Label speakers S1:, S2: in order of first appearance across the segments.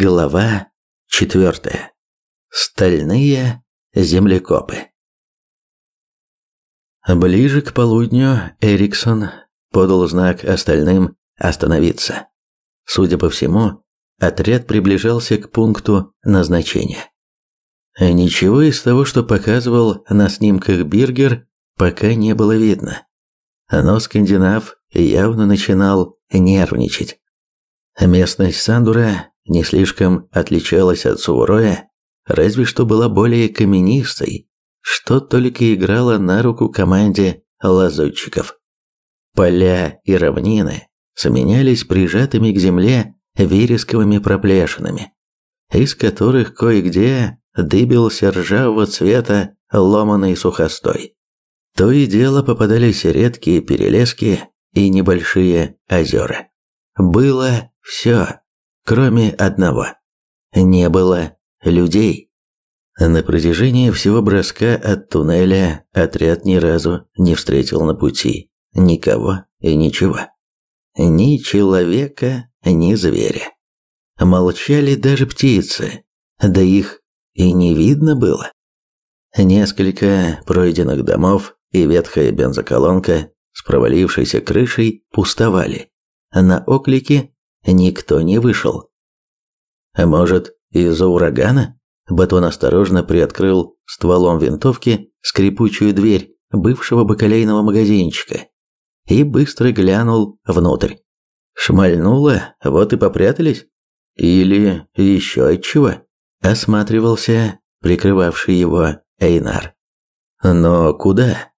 S1: Глава четвертая. Стальные землекопы. Ближе к полудню Эриксон подал знак остальным остановиться. Судя по всему, отряд приближался к пункту назначения. Ничего из того, что показывал на снимках Биргер, пока не было видно. Но скандинав явно начинал нервничать. Местность Сандура не слишком отличалась от Сувороя, разве что была более каменистой, что только играло на руку команде лазутчиков. Поля и равнины сменялись прижатыми к земле вересковыми проплешинами, из которых кое-где дыбился ржавого цвета ломаный сухостой. То и дело попадались редкие перелески и небольшие озера. Было все кроме одного. Не было людей. На протяжении всего броска от туннеля отряд ни разу не встретил на пути никого и ничего. Ни человека, ни зверя. Молчали даже птицы, да их и не видно было. Несколько пройденных домов и ветхая бензоколонка с провалившейся крышей пустовали. На оклики никто не вышел. А может, из-за урагана? Батон осторожно приоткрыл стволом винтовки скрипучую дверь бывшего бакалейного магазинчика и быстро глянул внутрь. Шмальнуло, вот и попрятались? Или еще от чего? Осматривался прикрывавший его Эйнар. Но куда?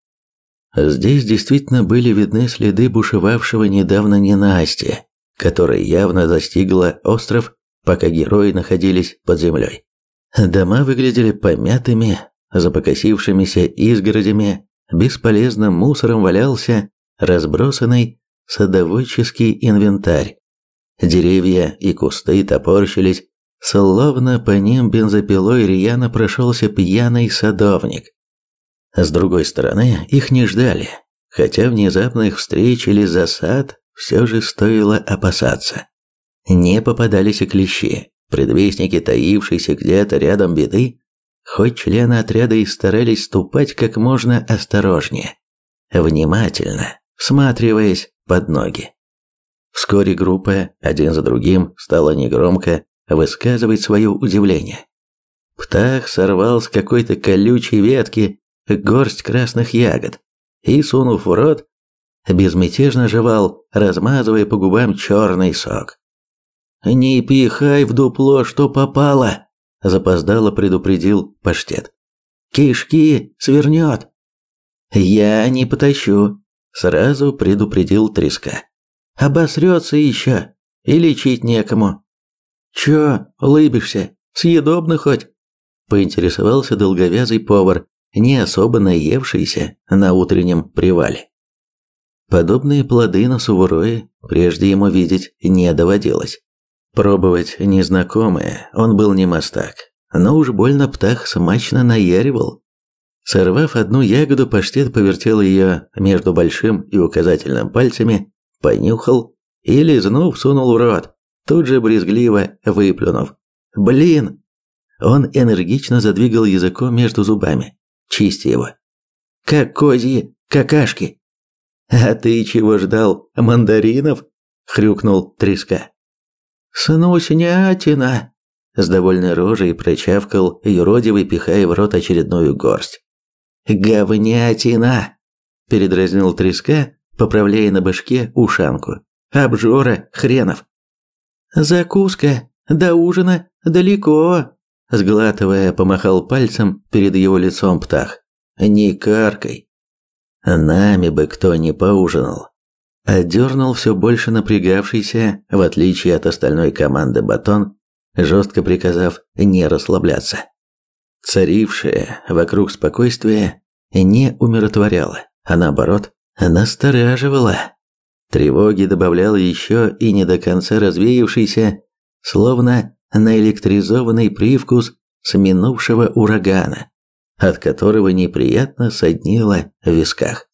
S1: Здесь действительно были видны следы бушевавшего недавно ненастья которая явно достигла остров, пока герои находились под землей. Дома выглядели помятыми, запокосившимися изгородями, бесполезным мусором валялся разбросанный садоводческий инвентарь. Деревья и кусты топорщились, словно по ним бензопилой рьяно прошелся пьяный садовник. С другой стороны, их не ждали, хотя внезапных встреч или засад все же стоило опасаться. Не попадались и клещи, предвестники таившиеся где-то рядом беды, хоть члены отряда и старались ступать как можно осторожнее, внимательно, всматриваясь под ноги. Вскоре группа один за другим стала негромко высказывать свое удивление. Птах сорвал с какой-то колючей ветки горсть красных ягод и, сунув в рот, безмятежно жевал, размазывая по губам черный сок. «Не пихай в дупло, что попало!» – запоздало предупредил паштет. «Кишки свернет!» «Я не потащу», – сразу предупредил треска. «Обосрется еще, и лечить некому». «Чё, улыбишься? Съедобно хоть?» – поинтересовался долговязый повар, не особо наевшийся на утреннем привале. Подобные плоды на Суворое прежде ему видеть не доводилось. Пробовать незнакомое он был не мастак, но уж больно птах смачно наяривал. Сорвав одну ягоду, паштет повертел ее между большим и указательным пальцами, понюхал и, лизнув, сунул в рот, тут же брезгливо выплюнув. «Блин!» Он энергично задвигал языком между зубами, чистя его. «Как козьи какашки!» «А ты чего ждал, мандаринов?» – хрюкнул треска. «Снуснятина!» – с довольной рожей прочавкал юродивый, пихая в рот очередную горсть. «Говнятина!» – передразнил треска, поправляя на башке ушанку. «Обжора хренов!» «Закуска до ужина далеко!» Сглатывая, помахал пальцем перед его лицом птах. «Не каркай!» Нами бы кто не поужинал. Отдернул все больше напрягавшийся, в отличие от остальной команды батон, жестко приказав не расслабляться. Царившее вокруг спокойствие не умиротворяло, а наоборот, настораживало. Тревоги добавлял еще и не до конца развеявшийся, словно наэлектризованный привкус с минувшего урагана от которого неприятно соднило в висках.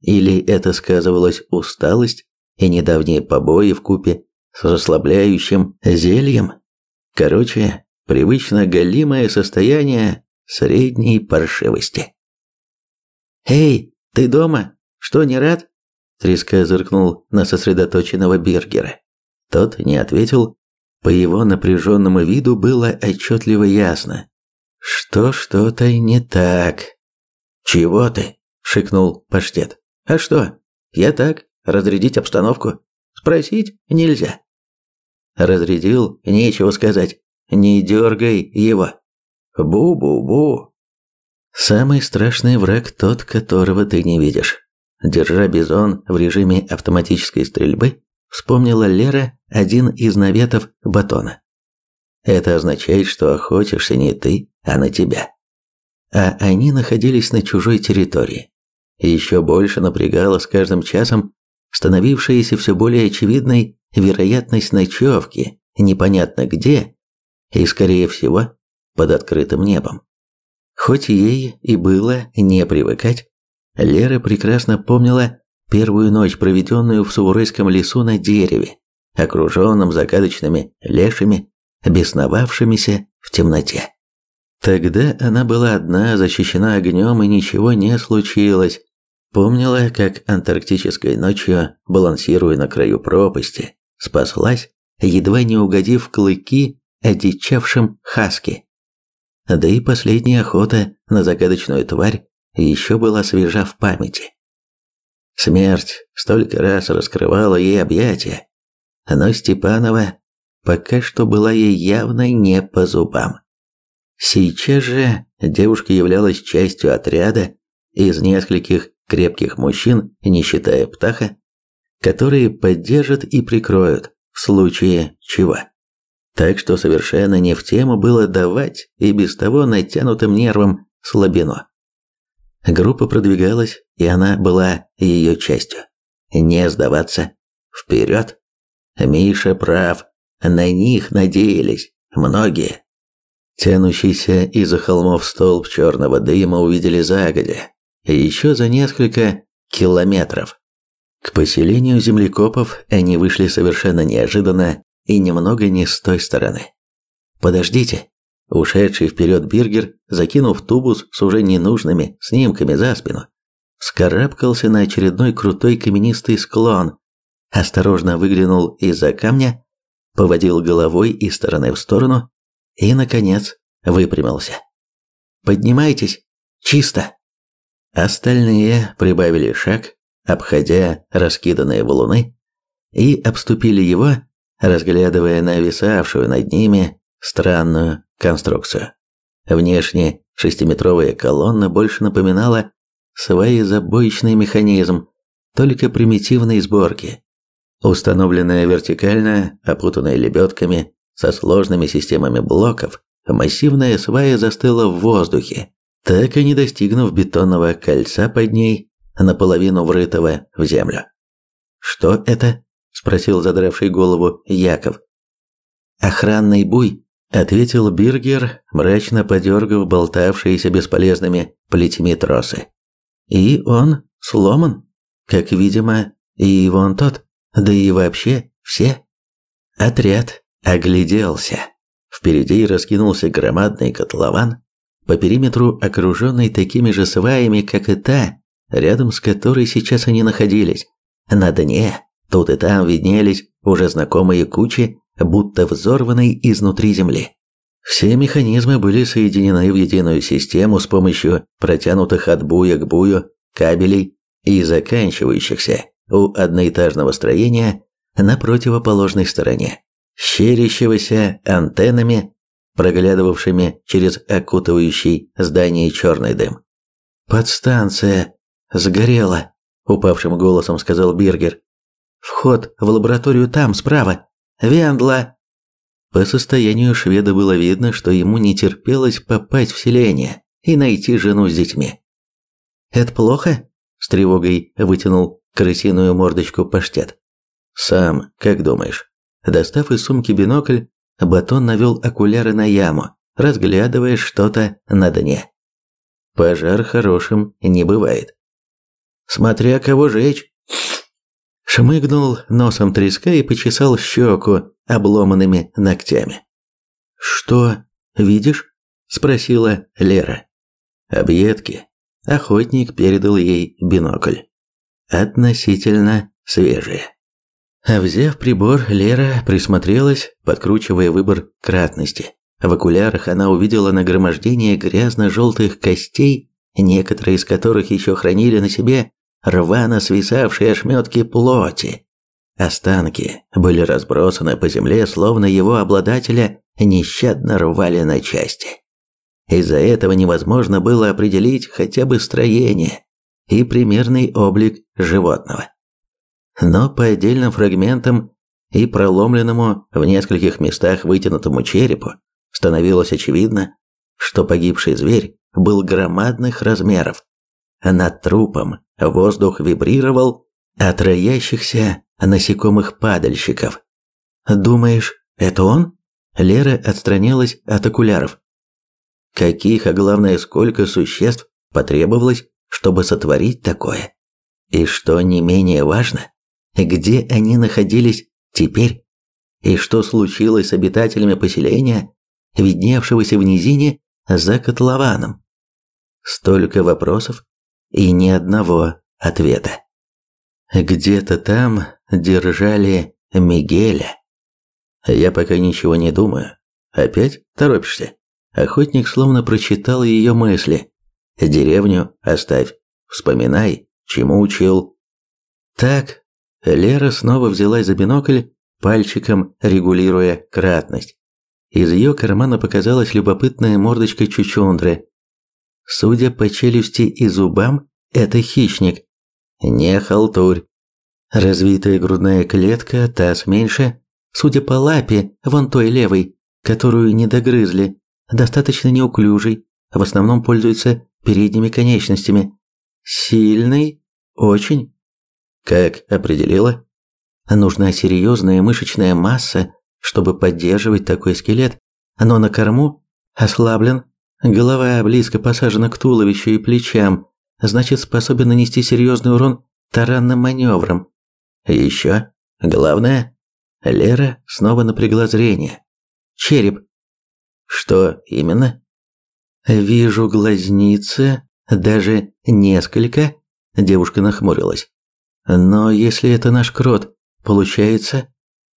S1: Или это сказывалась усталость и недавние побои в купе с расслабляющим зельем? Короче, привычно голимое состояние средней паршивости. «Эй, ты дома? Что, не рад?» Треска зыркнул на сосредоточенного Бергера. Тот не ответил. По его напряженному виду было отчетливо ясно, что что-то не так. «Чего ты?» – шикнул паштет. «А что? Я так, разрядить обстановку. Спросить нельзя». Разрядил, нечего сказать. Не дергай его. Бу-бу-бу. Самый страшный враг тот, которого ты не видишь. Держа бизон в режиме автоматической стрельбы, вспомнила Лера один из наветов батона. Это означает, что охотишься не ты, а на тебя. А они находились на чужой территории. Еще больше напрягало с каждым часом становившаяся все более очевидной вероятность ночевки непонятно где и, скорее всего, под открытым небом. Хоть ей и было не привыкать, Лера прекрасно помнила первую ночь, проведенную в Суворойском лесу на дереве, окруженном загадочными лешими, бесновавшимися в темноте. Тогда она была одна, защищена огнем, и ничего не случилось. Помнила, как антарктической ночью, балансируя на краю пропасти, спаслась, едва не угодив клыки одичавшим хаски. Да и последняя охота на загадочную тварь еще была свежа в памяти. Смерть столько раз раскрывала ей объятия, но Степанова пока что была ей явно не по зубам. Сейчас же девушка являлась частью отряда из нескольких крепких мужчин, не считая Птаха, которые поддержат и прикроют в случае чего. Так что совершенно не в тему было давать и без того натянутым нервам слабину. Группа продвигалась, и она была ее частью. Не сдаваться. Вперед. Миша прав. На них надеялись. Многие. Тянущийся из-за холмов столб черного дыма увидели загодя. Еще за несколько километров. К поселению землекопов они вышли совершенно неожиданно и немного не с той стороны. «Подождите!» Ушедший вперед Биргер, закинув тубус с уже ненужными снимками за спину, вскарабкался на очередной крутой каменистый склон, осторожно выглянул из-за камня, поводил головой из стороны в сторону и, наконец, выпрямился. «Поднимайтесь! Чисто!» Остальные прибавили шаг, обходя раскиданные валуны, и обступили его, разглядывая нависавшую над ними странную конструкцию. Внешне шестиметровая колонна больше напоминала своезабоечный механизм, только примитивной сборки. Установленная вертикально, опутанная лебедками, со сложными системами блоков, массивная свая застыла в воздухе, так и не достигнув бетонного кольца под ней, наполовину врытого в землю. «Что это?» – спросил задравший голову Яков. «Охранный буй», – ответил Биргер, мрачно подергав болтавшиеся бесполезными плетьми тросы. «И он сломан, как, видимо, и вон тот, да и вообще все». Отряд огляделся. Впереди раскинулся громадный котлован, по периметру окруженный такими же сваями, как и та, рядом с которой сейчас они находились. На дне тут и там виднелись уже знакомые кучи, будто взорванной изнутри земли. Все механизмы были соединены в единую систему с помощью протянутых от буя к бую кабелей и заканчивающихся у одноэтажного строения на противоположной стороне щерящегося антеннами, проглядывавшими через окутывающий здание черный дым. «Подстанция сгорела», – упавшим голосом сказал Биргер. «Вход в лабораторию там, справа. Вендла!» По состоянию шведа было видно, что ему не терпелось попасть в селение и найти жену с детьми. «Это плохо?» – с тревогой вытянул крысиную мордочку паштет. «Сам, как думаешь?» Достав из сумки бинокль, Батон навел окуляры на яму, разглядывая что-то на дне. Пожар хорошим не бывает. Смотря кого жечь. Шмыгнул носом треска и почесал щеку обломанными ногтями. Что видишь? спросила Лера. Объедки. Охотник передал ей бинокль. Относительно свежие. Взяв прибор, Лера присмотрелась, подкручивая выбор кратности. В окулярах она увидела нагромождение грязно-желтых костей, некоторые из которых еще хранили на себе рвано свисавшие ошметки плоти. Останки были разбросаны по земле, словно его обладателя нещадно рвали на части. Из-за этого невозможно было определить хотя бы строение и примерный облик животного. Но по отдельным фрагментам и проломленному в нескольких местах вытянутому черепу становилось очевидно, что погибший зверь был громадных размеров. Над трупом воздух вибрировал от роящихся насекомых-падальщиков. «Думаешь, это он?» Лера отстранилась от окуляров. Каких, а главное, сколько существ потребовалось, чтобы сотворить такое? И что не менее важно, где они находились теперь? И что случилось с обитателями поселения, видневшегося в низине за котлованом? Столько вопросов и ни одного ответа. Где-то там держали Мигеля. Я пока ничего не думаю. Опять торопишься? Охотник словно прочитал ее мысли. Деревню оставь. Вспоминай, чему учил. Так, Лера снова взялась за бинокль, пальчиком регулируя кратность. Из ее кармана показалась любопытная мордочка чучундры. Судя по челюсти и зубам, это хищник. Не халтурь. Развитая грудная клетка, таз меньше. Судя по лапе, вон той левой, которую не догрызли, достаточно неуклюжий, в основном пользуется передними конечностями. Сильный? Очень. Как определила? Нужна серьезная мышечная масса, чтобы поддерживать такой скелет, но на корму ослаблен, голова близко посажена к туловищу и плечам, значит способен нанести серьезный урон таранным маневрам. Еще, главное, Лера снова напрягла зрение. Череп. Что именно? Вижу глазницы, даже несколько. Девушка нахмурилась. Но если это наш крот, получается,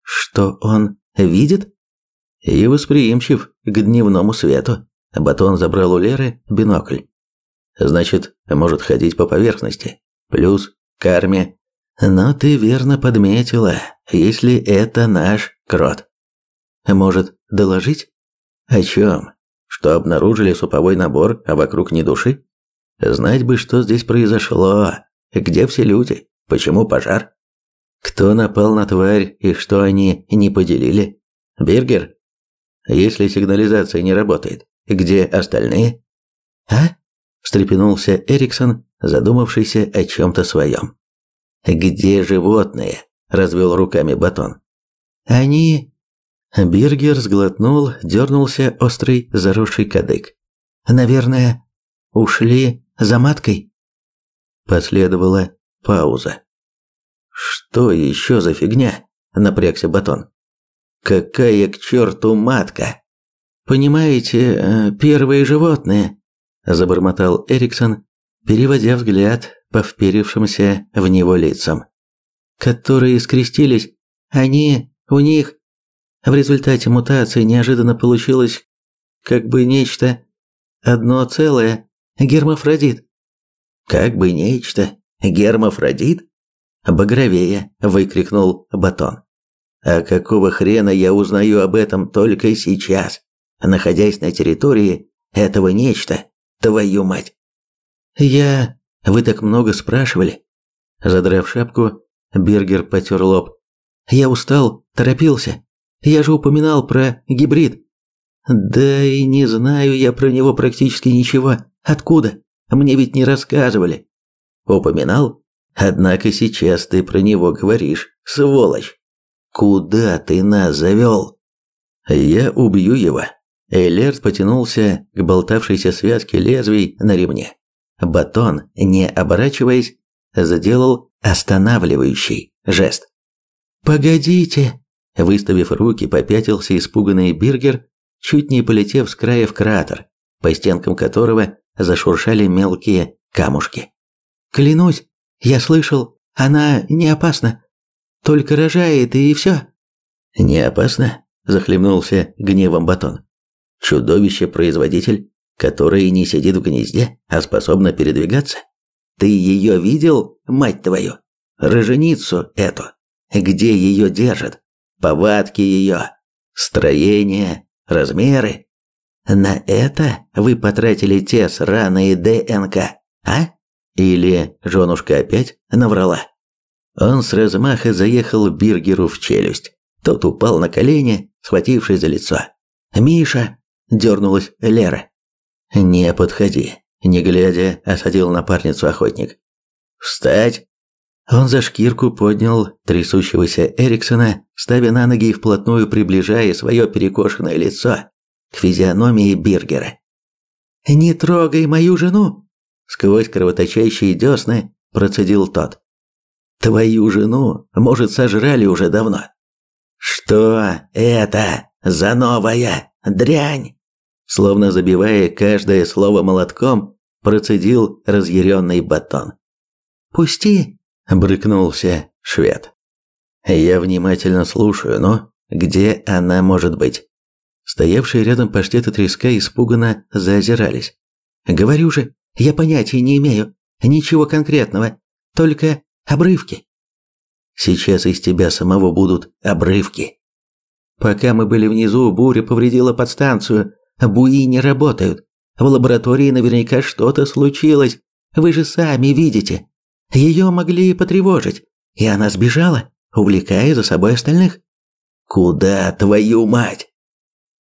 S1: что он видит? И восприимчив к дневному свету. Батон забрал у Леры бинокль. Значит, может ходить по поверхности. Плюс карме. Но ты верно подметила, если это наш крот. Может, доложить? О чем? Что обнаружили суповой набор, а вокруг ни души? Знать бы, что здесь произошло. Где все люди? Почему пожар? Кто напал на тварь и что они не поделили? Бергер? Если сигнализация не работает, где остальные? А? встрепенулся Эриксон, задумавшийся о чем-то своем. «Где животные?» – развел руками Батон. «Они...» Биргер сглотнул, дернулся острый заросший кадык. «Наверное, ушли за маткой?» Последовала пауза. «Что еще за фигня?» – напрягся Батон. «Какая к черту матка?» «Понимаете, э, первые животные», забормотал Эриксон, переводя взгляд по вперившимся в него лицам. Которые скрестились, они, у них в результате мутации неожиданно получилось как бы нечто одно целое, гермафродит. Как бы нечто, гермафродит? Багровее, выкрикнул Батон. А какого хрена я узнаю об этом только сейчас, находясь на территории этого нечто? Твою мать. Я... Вы так много спрашивали. Задрав шапку, Бергер потер лоб. Я устал, торопился. Я же упоминал про гибрид. Да и не знаю я про него практически ничего. Откуда? Мне ведь не рассказывали. Упоминал? Однако сейчас ты про него говоришь, сволочь. Куда ты нас завел? Я убью его. Эйлерт потянулся к болтавшейся связке лезвий на ремне. Батон, не оборачиваясь, сделал останавливающий жест. «Погодите!» Выставив руки, попятился испуганный Биргер, чуть не полетев с края в кратер, по стенкам которого зашуршали мелкие камушки. «Клянусь, я слышал, она не опасна. Только рожает и все».
S2: «Не опасно?» – захлебнулся гневом Батон. «Чудовище-производитель, которое не сидит в гнезде, а способно передвигаться? Ты ее видел, мать твою? Роженицу эту? Где ее держат? Повадки ее? Строение? Размеры? На это вы потратили те сраные ДНК, а? Или женушка опять наврала? Он с размаха заехал Биргеру в челюсть. Тот упал на колени, схватившись за лицо. «Миша!» – дернулась Лера. «Не подходи!» – не глядя, осадил напарницу охотник. «Встать!» Он за шкирку поднял трясущегося Эриксона, ставя на ноги и вплотную приближая свое перекошенное лицо к физиономии Биргера. «Не трогай мою жену!» Сквозь кровоточащие десны процедил тот. «Твою жену, может, сожрали уже давно». «Что это за новая дрянь?» Словно забивая каждое слово молотком, процедил разъяренный батон. «Пусти!» – брыкнулся швед. «Я внимательно слушаю, но где она может быть?» Стоявшие рядом паштет и треска испуганно заозирались. «Говорю же, я понятия не имею. Ничего конкретного. Только обрывки». «Сейчас из тебя самого будут обрывки». Пока мы были внизу, буря повредила подстанцию. Буи не работают. В лаборатории наверняка что-то случилось. Вы же сами видите. Ее могли потревожить. И она сбежала, увлекая за собой остальных. «Куда, твою мать?»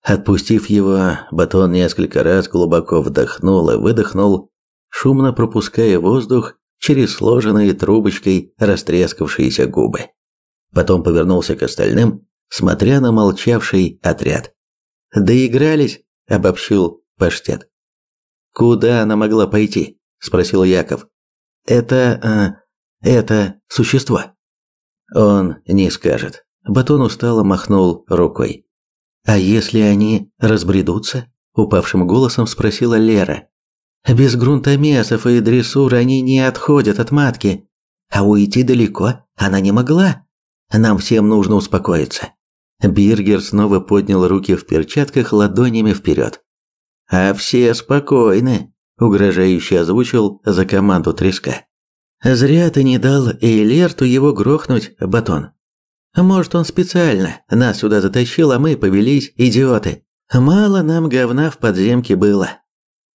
S2: Отпустив его, Батон несколько раз глубоко вдохнул и выдохнул, шумно пропуская воздух через сложенные трубочкой растрескавшиеся губы. Потом повернулся к остальным, смотря на молчавший отряд. «Доигрались?» – обобщил паштет. «Куда она могла пойти?» – спросил Яков. «Это... Э, это существо». Он не скажет. Батон устало махнул рукой. «А если они разбредутся?» – упавшим голосом спросила Лера. «Без грунтомесов и дрессуры они не отходят от матки, а уйти далеко она не могла. Нам всем нужно успокоиться». Биргер снова поднял руки в перчатках ладонями вперед. «А все спокойны», – угрожающе озвучил за команду треска. «Зря ты не дал Эйлерту его грохнуть, Батон. Может, он специально нас сюда затащил, а мы повелись, идиоты. Мало нам говна в подземке было.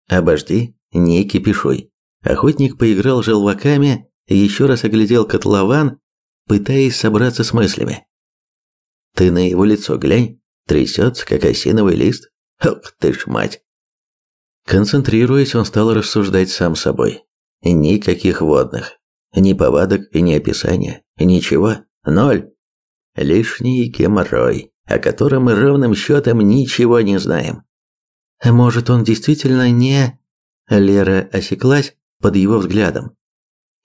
S2: Обожди, не кипишуй. Охотник поиграл желваками, еще раз оглядел котлован, пытаясь собраться с мыслями. Ты на его лицо глянь, трясется, как осиновый лист. Ох ты ж мать. Концентрируясь, он стал рассуждать сам собой. Никаких водных, ни повадок ни описания, ничего, ноль. Лишний геморрой, о котором мы ровным счетом ничего не знаем. Может, он действительно не... Лера осеклась под его взглядом.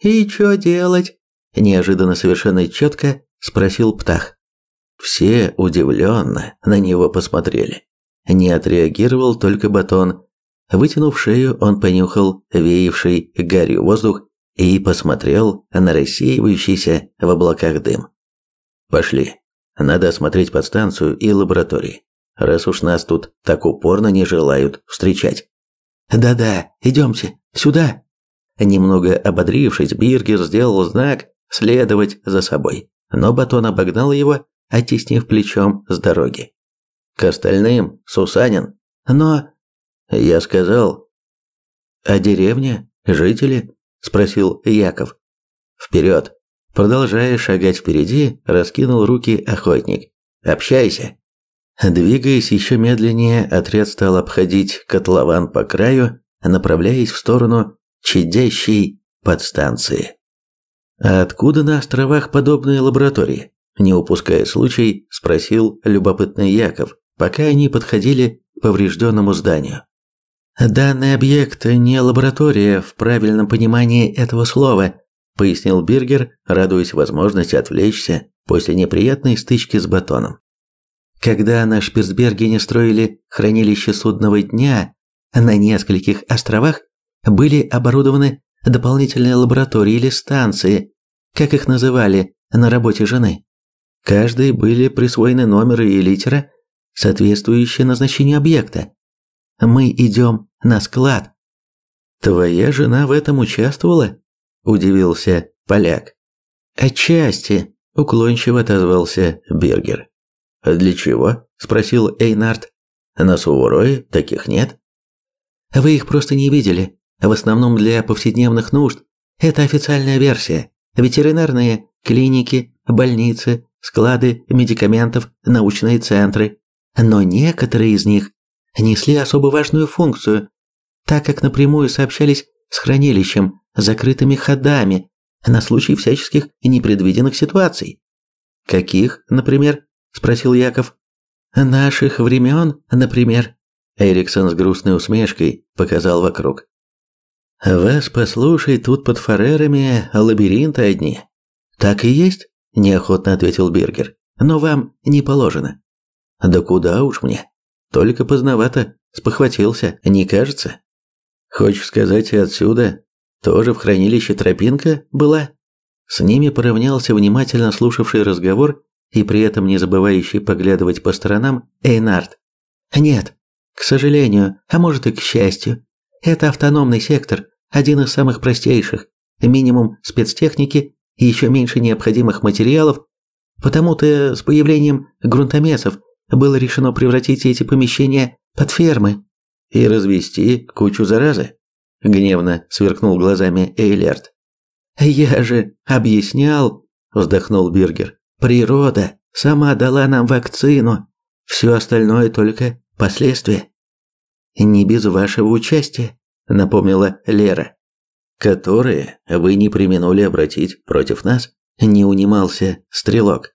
S2: «И что делать?» – неожиданно совершенно четко спросил Птах. Все удивленно на него посмотрели. Не отреагировал только Батон. Вытянув шею, он понюхал веявший гарью воздух и посмотрел на рассеивающийся в облаках дым. Пошли. Надо осмотреть подстанцию и лаборатории, раз уж нас тут так упорно не желают встречать. Да-да, идемте, сюда. Немного ободрившись, Биргер сделал знак следовать за собой, но Батон обогнал его, оттеснив плечом с дороги. К остальным, Сусанин. Но... Я сказал... А деревня? Жители? Спросил Яков. Вперед! Продолжая шагать впереди, раскинул руки охотник. «Общайся!» Двигаясь еще медленнее, отряд стал обходить котлован по краю, направляясь в сторону чадящей подстанции. «А откуда на островах подобные лаборатории?» Не упуская случай, спросил любопытный Яков, пока они подходили к поврежденному зданию. «Данный объект не лаборатория в правильном понимании этого слова», пояснил Биргер, радуясь возможности отвлечься после неприятной стычки с батоном.
S1: Когда на Шпицбергене строили хранилище судного дня, на нескольких островах были оборудованы дополнительные лаборатории или станции, как их называли на работе жены. Каждой были присвоены номеры и литера, соответствующие назначению объекта. Мы идем на склад. Твоя жена в этом участвовала? удивился поляк. Отчасти, уклончиво отозвался Бергер. Для чего? спросил Эйнард. На Суворое таких нет. Вы их просто не видели. В основном для повседневных нужд. Это официальная версия. Ветеринарные клиники, больницы, склады медикаментов, научные центры. Но некоторые из них несли особо важную функцию, так как напрямую сообщались с хранилищем, закрытыми ходами, на случай всяческих непредвиденных ситуаций. «Каких, например?» – спросил Яков. «Наших времен, например». Эриксон с грустной усмешкой показал вокруг. «Вас послушай, тут под фарерами лабиринты одни». «Так и есть», – неохотно ответил Бергер. «Но вам не положено». «Да куда уж мне? Только поздновато спохватился, не кажется?» «Хочешь сказать, отсюда тоже в хранилище тропинка была?» С ними поравнялся внимательно слушавший разговор и при этом не забывающий поглядывать по сторонам Эйнард. «Нет, к сожалению, а может и к счастью. Это автономный сектор, один из самых простейших, минимум спецтехники и еще меньше необходимых материалов, потому-то с появлением грунтомесов было решено превратить эти помещения под фермы и развести кучу заразы. Гневно сверкнул глазами Эйлерт. «Я же объяснял», – вздохнул Биргер. «Природа сама дала нам вакцину. Все остальное только последствия». «Не без вашего участия», – напомнила Лера. «Которые вы не применули обратить против нас», – не унимался Стрелок.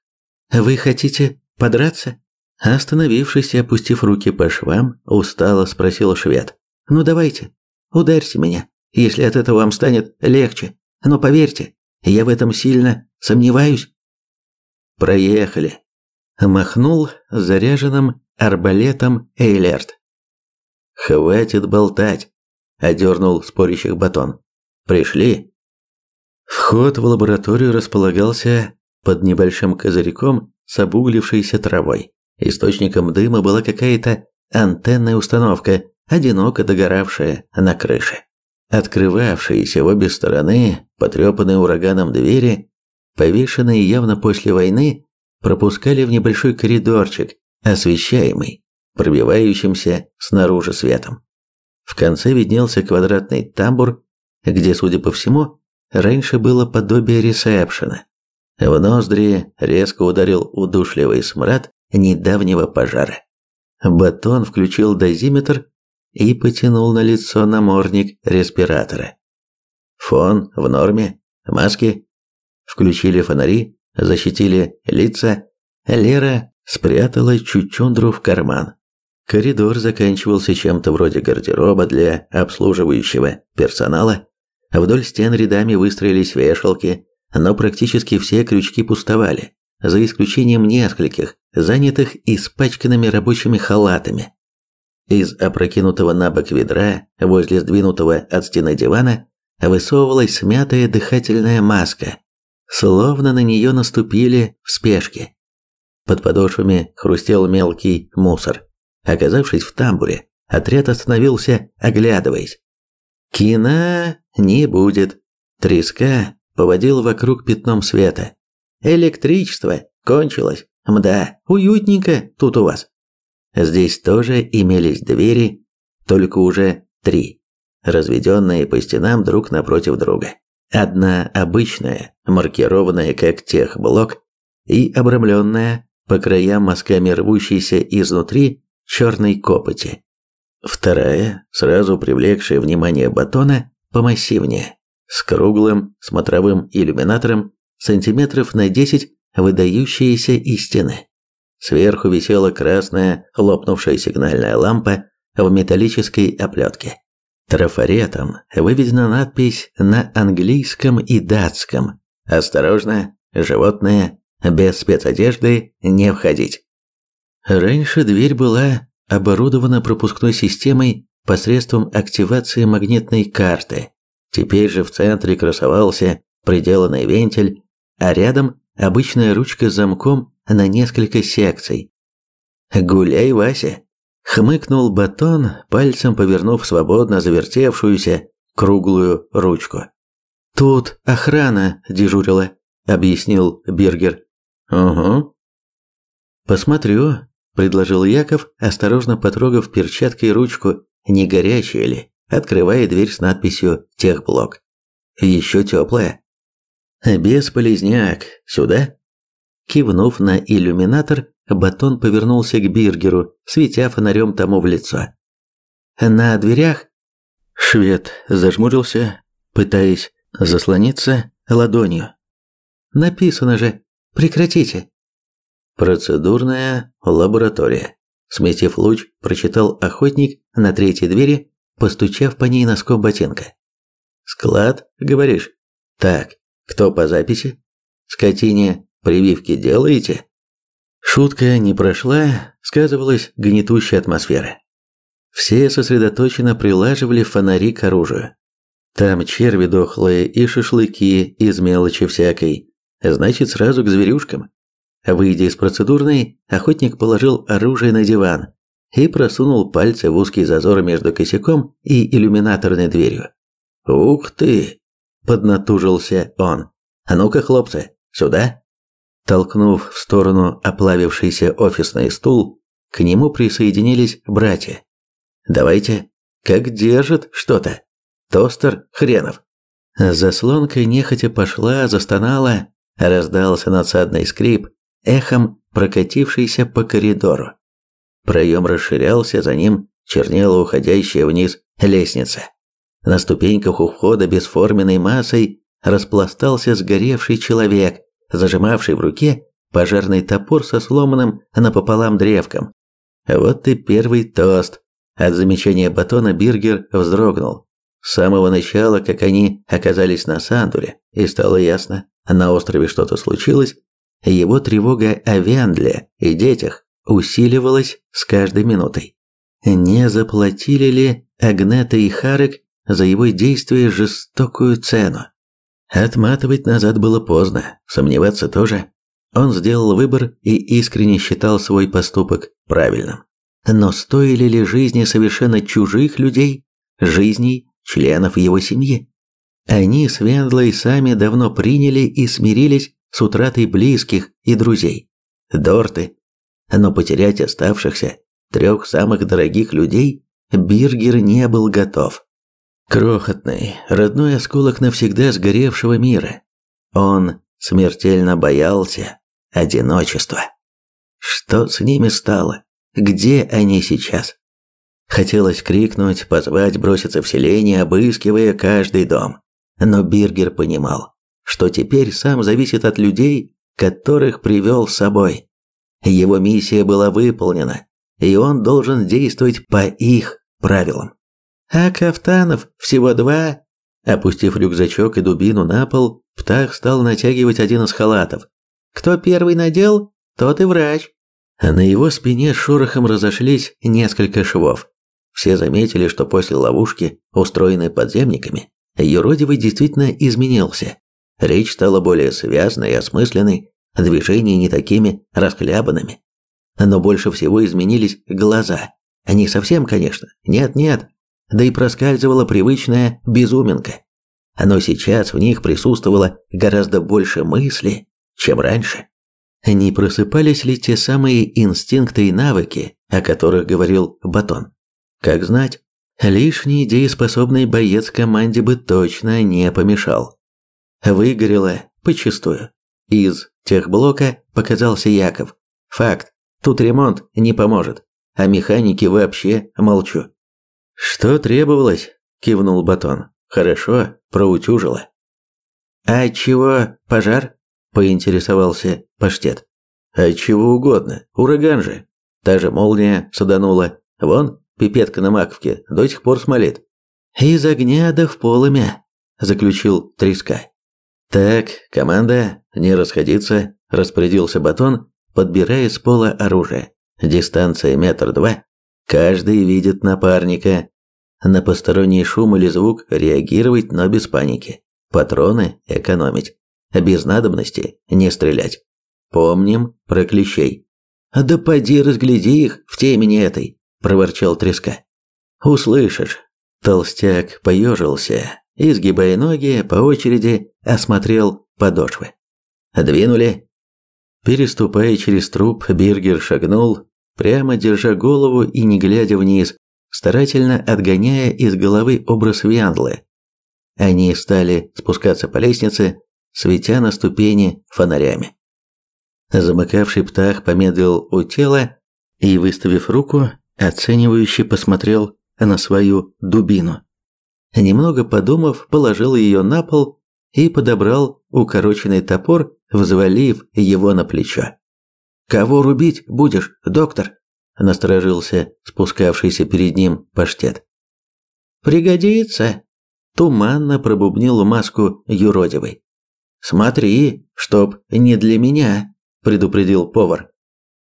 S1: «Вы хотите подраться?» Остановившись и опустив руки по швам, устало спросил швед. «Ну давайте, ударьте меня, если от этого вам станет легче. Но поверьте, я в этом сильно сомневаюсь». «Проехали», – махнул заряженным арбалетом Эйлерт. «Хватит болтать», – одернул спорящих батон. «Пришли?» Вход в лабораторию располагался под небольшим козырьком с обуглившейся травой. Источником дыма была какая-то антенная установка, одиноко догоравшая на крыше. Открывавшиеся в обе стороны, потрепанные ураганом двери, повешенные явно после войны, пропускали в небольшой коридорчик, освещаемый, пробивающимся снаружи светом. В конце виднелся квадратный тамбур, где, судя по всему, раньше было подобие ресепшена. В ноздри резко ударил удушливый смрад недавнего пожара. Батон включил дозиметр и потянул на лицо намордник респиратора. Фон в норме, маски. Включили фонари, защитили лица. Лера спрятала чучундру в карман. Коридор заканчивался чем-то вроде гардероба для обслуживающего персонала. Вдоль стен рядами выстроились вешалки, но практически все крючки пустовали, за исключением нескольких, занятых испачканными рабочими халатами. Из опрокинутого на бок ведра, возле сдвинутого от стены дивана, высовывалась смятая дыхательная маска, словно на нее наступили в спешке. Под подошвами хрустел мелкий мусор. Оказавшись в тамбуре, отряд остановился, оглядываясь. Кина не будет. Треска поводил вокруг пятном света. Электричество кончилось. Мда, уютненько тут у вас. Здесь тоже имелись двери, только уже три, разведенные по стенам друг напротив друга. Одна обычная, маркированная как техблок, и обрамленная по краям мазками рвущейся изнутри черной копоти. Вторая, сразу привлекшая внимание батона, помассивнее, с круглым смотровым иллюминатором сантиметров на 10 выдающиеся из стены. Сверху висела красная лопнувшая сигнальная лампа в металлической оплетке. Трафаретом выведена надпись на английском и датском «Осторожно, животные, без спецодежды не входить». Раньше дверь была оборудована пропускной системой посредством активации магнитной карты. Теперь же в центре красовался приделанный вентиль, а рядом обычная ручка с замком на несколько секций. «Гуляй, Вася!» – хмыкнул батон, пальцем повернув свободно завертевшуюся круглую ручку. «Тут охрана дежурила», – объяснил Бергер. «Угу». «Посмотрю», – предложил Яков, осторожно потрогав перчаткой ручку, не горячая ли, открывая дверь с надписью «Техблок». «Еще теплая». «Бесполезняк, сюда?» Кивнув на иллюминатор, Батон повернулся к Биргеру, светя фонарем тому в лицо. «На дверях?» Швед зажмурился, пытаясь заслониться ладонью. «Написано же! Прекратите!» «Процедурная лаборатория», сметив луч, прочитал охотник на третьей двери, постучав по ней носком ботинка. «Склад, говоришь? Так, кто по записи? Скотине прививки делаете?» Шутка не прошла, сказывалась гнетущая атмосфера. Все сосредоточенно прилаживали фонари к оружию. Там черви дохлые и шашлыки из мелочи всякой. Значит, сразу к зверюшкам. Выйдя из процедурной, охотник положил оружие на диван и просунул пальцы в узкий зазор между косяком и иллюминаторной дверью. «Ух ты!» – поднатужился он. «А ну-ка, хлопцы, сюда!» Толкнув в сторону оплавившийся офисный стул, к нему присоединились братья. «Давайте, как держит что-то. Тостер хренов». Заслонка нехотя пошла, застонала, раздался надсадный скрип, эхом прокатившийся по коридору. Проем расширялся, за ним чернела уходящая вниз лестница. На ступеньках у входа бесформенной массой распластался сгоревший человек, зажимавший в руке пожарный топор со сломанным напополам древком. Вот и первый тост. От замечания батона Биргер вздрогнул. С самого начала, как они оказались на Сандуре, и стало ясно, на острове что-то случилось, его тревога о Вендле и детях усиливалась с каждой минутой. Не заплатили ли Агнета и Харек за его действия жестокую цену? Отматывать назад было поздно, сомневаться тоже. Он сделал выбор и искренне считал свой поступок правильным. Но стоили ли жизни совершенно чужих людей, жизней членов его семьи? Они с Вендлой сами давно приняли и смирились с утратой близких и друзей. Дорты. Но потерять оставшихся, трех самых дорогих людей, Биргер не был готов. Крохотный, родной осколок навсегда сгоревшего мира. Он смертельно боялся одиночества. Что с ними стало? Где они сейчас? Хотелось крикнуть, позвать, броситься в селение, обыскивая каждый дом. Но Биргер понимал, что теперь сам зависит от людей, которых привел с собой. Его миссия была выполнена, и он должен действовать по их правилам. А кафтанов всего два. Опустив рюкзачок и дубину на пол, Птах стал натягивать один из халатов. Кто первый надел, тот и врач. А на его спине шорохом разошлись несколько швов. Все заметили, что после ловушки, устроенной подземниками, юродивый действительно изменился. Речь стала более связной и осмысленной, движения не такими расхлябанными. Но больше всего изменились глаза. Не совсем, конечно. Нет-нет, да и проскальзывала привычная безуминка. Но сейчас в них присутствовало гораздо больше мысли, чем раньше. Не просыпались ли те самые инстинкты и навыки, о которых говорил Батон? Как знать, лишний дееспособный боец команде бы точно не помешал. Выгорело почистую. Из техблока показался Яков. Факт, тут ремонт не поможет, а механики вообще молчу. «Что требовалось?» – кивнул Батон. «Хорошо, проутюжило». «А чего, пожар?» – поинтересовался паштет. «А чего угодно, ураган же. Та же молния саданула. Вон, пипетка на маковке до сих пор смолит». «Из огня да в полымя», – заключил Треска. «Так, команда, не расходиться», – распорядился Батон, подбирая с пола оружие.
S2: дистанция метр два, каждый видит напарника. На посторонний шум или звук реагировать, но без паники. Патроны экономить. Без надобности не стрелять. Помним про клещей. «Да поди разгляди их в темени этой», – проворчал Треска. «Услышишь». Толстяк поежился и, сгибая ноги, по очереди осмотрел подошвы. «Двинули». Переступая через труп, Биргер шагнул, прямо держа голову и не глядя вниз, старательно отгоняя из головы образ Виандлы. Они стали спускаться по лестнице, светя на ступени фонарями. Замыкавший птах помедлил у тела и, выставив руку, оценивающе посмотрел на свою дубину. Немного подумав, положил ее на пол и подобрал укороченный топор, взвалив его на плечо. «Кого рубить будешь, доктор?» – насторожился спускавшийся перед ним паштет. «Пригодится!» – туманно пробубнил маску юродивый. «Смотри, чтоб не для меня!» – предупредил повар.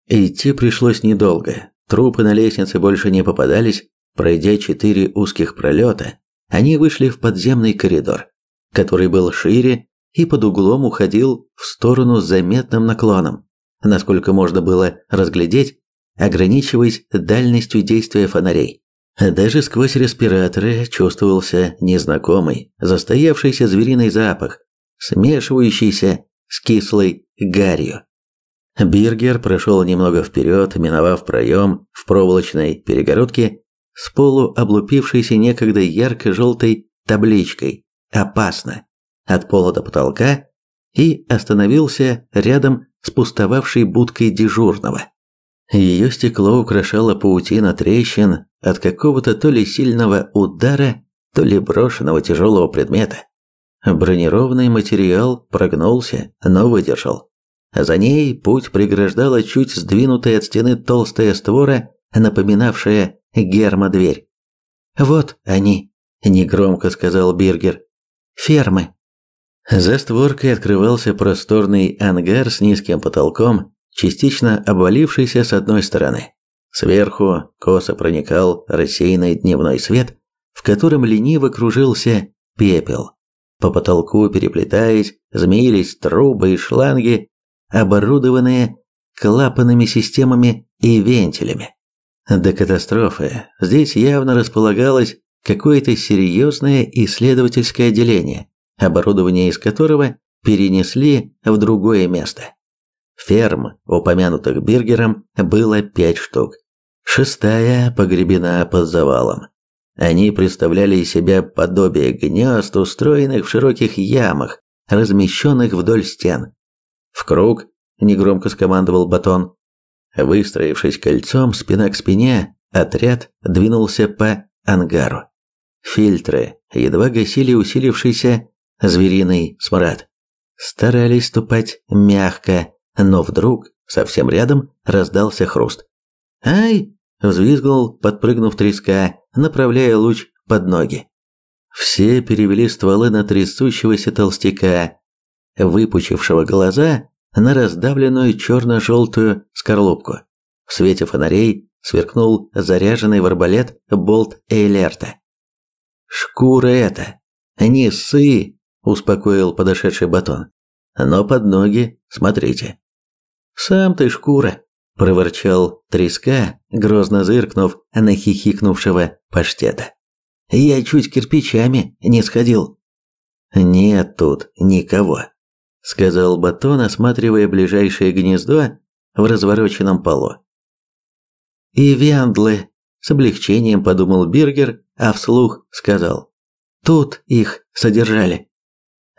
S2: Идти пришлось недолго. Трупы на лестнице больше не попадались. Пройдя четыре узких пролета, они вышли в подземный коридор, который был шире и под углом уходил в сторону с заметным наклоном, насколько можно было разглядеть, ограничиваясь дальностью действия фонарей. Даже сквозь респираторы чувствовался незнакомый, застоявшийся звериный запах, смешивающийся с кислой гарью. Биргер прошел немного вперед, миновав проем в проволочной перегородке с полуоблупившейся некогда ярко-желтой табличкой «Опасно» от пола до потолка и остановился рядом с пустовавшей будкой дежурного. Ее стекло украшало паутина трещин от какого-то то ли сильного удара, то ли брошенного тяжелого предмета. Бронированный материал прогнулся, но выдержал. За ней путь преграждала чуть сдвинутая от стены толстая створа, напоминавшая гермодверь. «Вот они», – негромко сказал Биргер. «Фермы». За створкой открывался просторный ангар с низким потолком, частично обвалившийся с одной стороны. Сверху косо проникал рассеянный дневной свет, в котором лениво кружился пепел. По потолку, переплетаясь, змеились трубы и шланги, оборудованные клапанными системами и вентилями. До катастрофы здесь явно располагалось какое-то серьезное исследовательское отделение, оборудование из которого перенесли в другое место. Ферм, упомянутых Биргером, было пять штук. Шестая погребена под завалом. Они представляли из себя подобие гнезд, устроенных в широких ямах, размещенных вдоль стен. «В круг!» – негромко скомандовал Батон. Выстроившись кольцом спина к спине, отряд двинулся по ангару. Фильтры едва гасили усилившийся звериный смрад. Старались ступать мягко, но вдруг совсем рядом раздался хруст. «Ай!» – взвизгнул, подпрыгнув треска, направляя луч под ноги. Все перевели стволы на трясущегося толстяка, выпучившего глаза на раздавленную черно-желтую скорлупку. В свете фонарей сверкнул заряженный в арбалет болт Эйлерта. «Шкура это! Не ссы!» – успокоил подошедший батон. «Но под ноги смотрите». «Сам ты шкура!» – проворчал треска, грозно зыркнув на хихикнувшего паштета. «Я чуть кирпичами не сходил». «Нет тут никого», сказал Батон, осматривая ближайшее гнездо в развороченном полу. И вяндлы, с облегчением подумал Биргер, а вслух сказал: "Тут их содержали,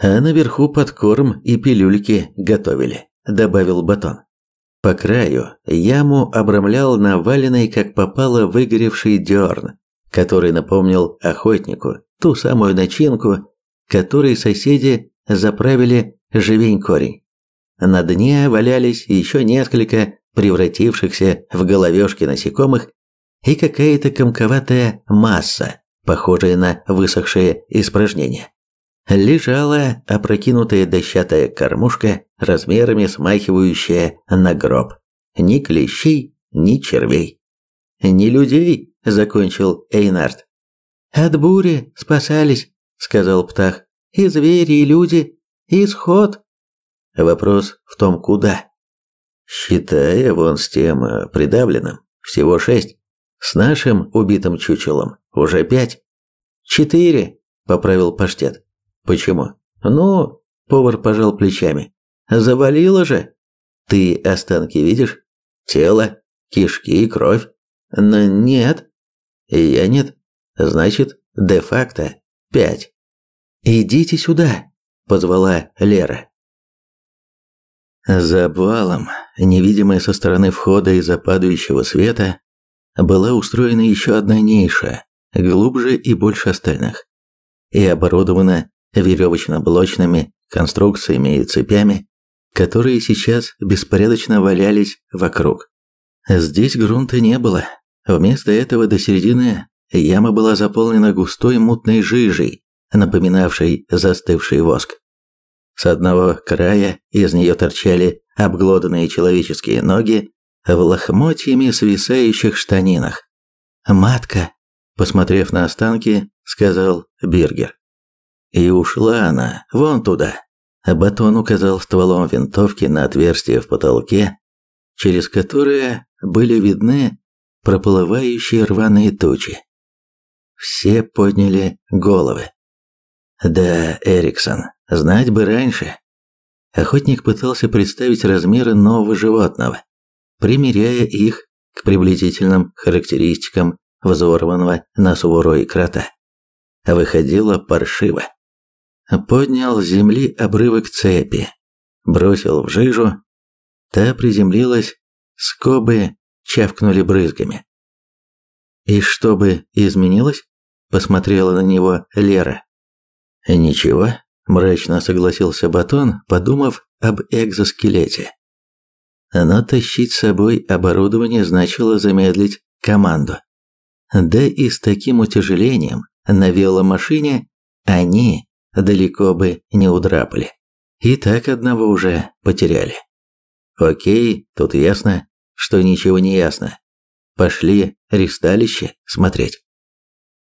S2: а наверху подкорм и пилюльки готовили", добавил Батон. По краю яму обрамлял наваленный, как попало, выгоревший дерн, который напомнил охотнику ту самую начинку, которой соседи заправили живень корень. На дне валялись еще несколько превратившихся в головешки насекомых и какая-то комковатая масса, похожая на высохшее испражнение. Лежала опрокинутая дощатая кормушка, размерами смахивающая на гроб. Ни клещей, ни червей. «Ни людей», — закончил Эйнард.
S3: «От бури спасались», — сказал Птах. «И звери, и люди, и исход».
S2: Вопрос в том, куда. Считая вон с тем э, придавленным, всего шесть. С нашим убитым чучелом уже пять.
S3: Четыре, поправил паштет.
S2: Почему?
S3: Ну, повар пожал плечами. Завалило же.
S2: Ты останки видишь? Тело, кишки, кровь?
S3: Но нет.
S2: И я нет. Значит, де-факто пять.
S3: Идите сюда, позвала Лера.
S1: За обвалом, невидимая со стороны входа из-за падающего света, была устроена еще одна ниша, глубже и больше остальных, и оборудована веревочно-блочными конструкциями и цепями, которые сейчас беспорядочно валялись вокруг. Здесь грунта не было. Вместо этого до середины яма была заполнена густой мутной жижей, напоминавшей застывший воск. С одного края из нее торчали обглоданные человеческие ноги в лохмотьями свисающих штанинах. «Матка!» – посмотрев на останки, сказал Биргер. И ушла она вон туда. Батон указал стволом винтовки на отверстие в потолке, через которое были видны проплывающие рваные тучи. Все подняли головы. Да, Эриксон, знать бы раньше. Охотник пытался представить размеры нового животного, примеряя их к приблизительным характеристикам взорванного на суворой крота. Выходило паршиво. Поднял с земли обрывок цепи, бросил в жижу, та приземлилась, скобы чавкнули брызгами. «И что бы изменилось?» – посмотрела на него Лера. «Ничего», – мрачно согласился Батон, подумав об экзоскелете. Но тащить с собой оборудование значило замедлить команду. Да и с таким утяжелением на веломашине они далеко бы не удрапали. И так одного уже потеряли. Окей, тут ясно, что ничего не ясно. Пошли ристалище смотреть.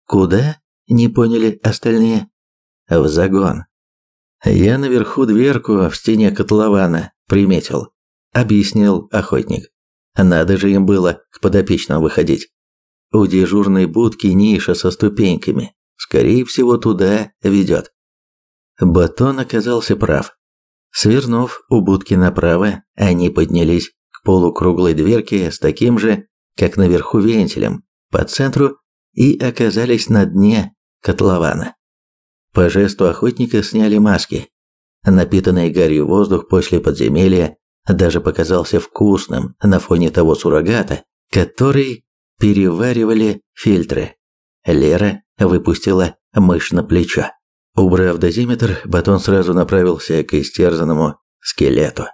S1: Куда? Не поняли остальные в загон. Я наверху дверку в стене котлована приметил, объяснил охотник. Надо же им было к подопечным выходить. У дежурной будки ниша со ступеньками. Скорее всего, туда ведет. Батон оказался прав. Свернув у будки направо, они поднялись к полукруглой дверке с таким же, как наверху вентилем, по центру и оказались на дне котлована. По жесту охотника сняли маски. Напитанный гарью воздух после подземелья даже показался вкусным на фоне того суррогата, который переваривали фильтры. Лера выпустила мышь на плечо. Убрав дозиметр, батон сразу направился к истерзанному скелету.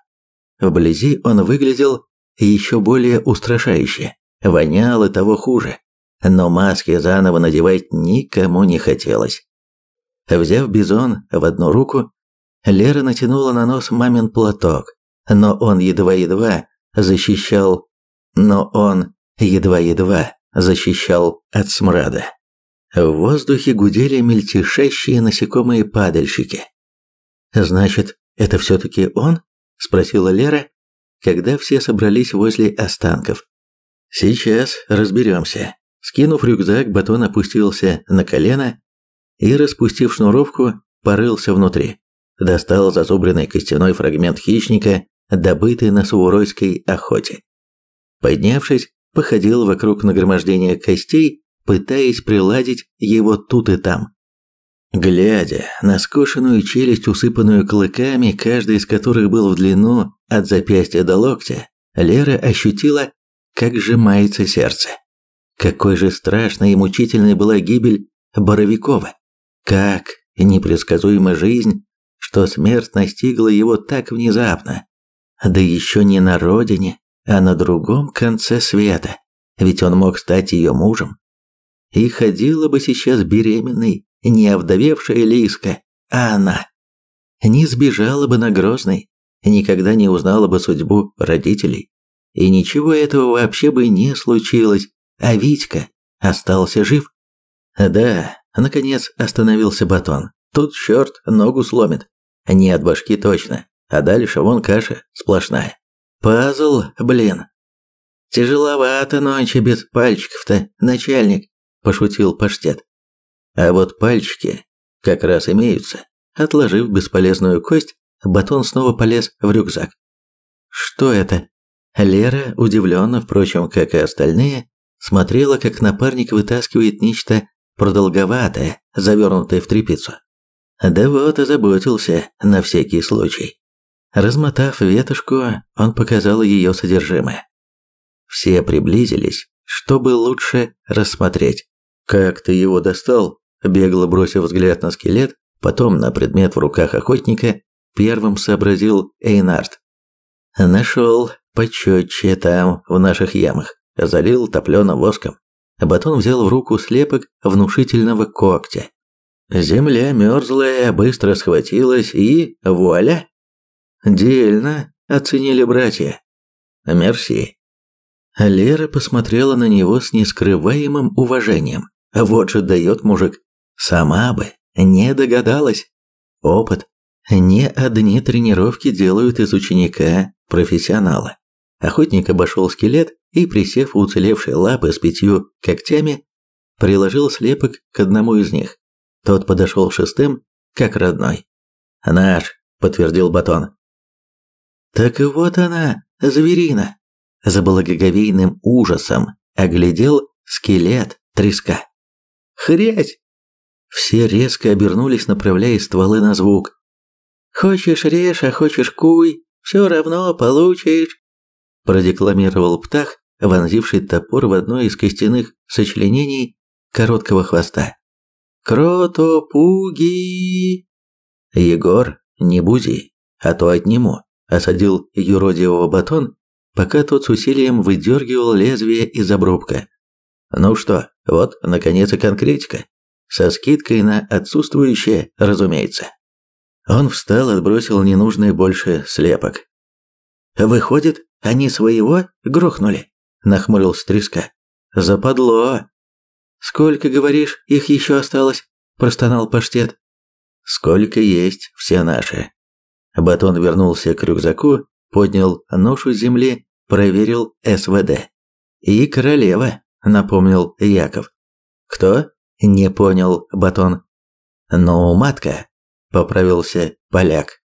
S1: Вблизи он выглядел еще более устрашающе, вонял и того хуже. Но маски заново надевать никому не хотелось. Взяв бизон в одну руку, Лера натянула на нос мамин платок, но он едва-едва защищал, но он едва-едва защищал от смрада. В воздухе гудели мельтешащие насекомые-падальщики. «Значит, это все-таки он?» – спросила Лера, когда все собрались возле останков. «Сейчас разберемся». Скинув рюкзак, Батон опустился на колено и, распустив шнуровку, порылся внутри. Достал зазубренный костяной фрагмент хищника, добытый на Суворойской охоте. Поднявшись, походил вокруг нагромождения костей, пытаясь приладить его тут и там. Глядя на скошенную челюсть, усыпанную клыками, каждый из которых был в длину от запястья до локтя, Лера ощутила, как сжимается сердце. Какой же страшной и мучительной была гибель Боровикова. Как непредсказуема жизнь, что смерть настигла его так внезапно. Да еще не на родине, а на другом конце света. Ведь он мог стать ее мужем. И ходила бы сейчас беременной, не овдовевшая Лиска, а она. Не сбежала бы на Грозный, никогда не узнала бы судьбу родителей.
S2: и ничего этого вообще бы не случилось, а Витька остался жив. Да, наконец остановился Батон. Тут черт ногу сломит. Не от башки точно, а дальше вон каша сплошная. Пазл, блин. Тяжеловато ночи без пальчиков-то, начальник, пошутил паштет. А вот пальчики как раз имеются. Отложив бесполезную кость, Батон снова полез в рюкзак. Что это? Лера, удивленно, впрочем, как и остальные, смотрела, как напарник вытаскивает нечто продолговатое, завернутое в тряпицу. Да вот, озаботился на всякий случай. Размотав ветошку, он показал ее содержимое. Все приблизились, чтобы лучше рассмотреть. «Как ты его достал?» Бегло бросив взгляд на скелет, потом на предмет в руках охотника, первым сообразил Эйнард. «Нашел, почетче там, в наших ямах. Залил топленым воском. Батон взял в руку слепок внушительного когтя. Земля мерзлая, быстро схватилась и... вуаля! Дельно оценили братья. Мерси. Лера посмотрела на него с нескрываемым уважением. Вот же дает мужик. Сама бы не догадалась. Опыт. Не одни тренировки делают из ученика профессионала. Охотник обошел скелет и, присев у уцелевшей лапы с пятью когтями, приложил слепок к одному из них. Тот подошел шестым, как родной. «Наш», — подтвердил Батон. «Так вот она, зверина!» За благоговейным ужасом оглядел скелет треска. «Хрять!» Все резко обернулись, направляя стволы на звук. «Хочешь режь, а хочешь куй, все равно получишь!» Продекламировал птах, вонзивший топор в одно из костяных сочленений короткого хвоста. «Кротопуги!» «Егор, не бузи, а то отниму», – осадил юродивого батон, пока тот с усилием выдергивал лезвие из обрубка. «Ну что, вот, наконец и конкретика. Со скидкой на отсутствующее, разумеется». Он встал, отбросил ненужный больше слепок. «Выходит, они своего грохнули?» – нахмурился Треска. «Западло!» «Сколько, говоришь, их еще осталось?» – простонал паштет. «Сколько есть, все наши». Батон вернулся к рюкзаку, поднял ношу земли, проверил СВД. «И королева», – напомнил Яков. «Кто?» – не понял Батон. «Ну, матка», – поправился поляк.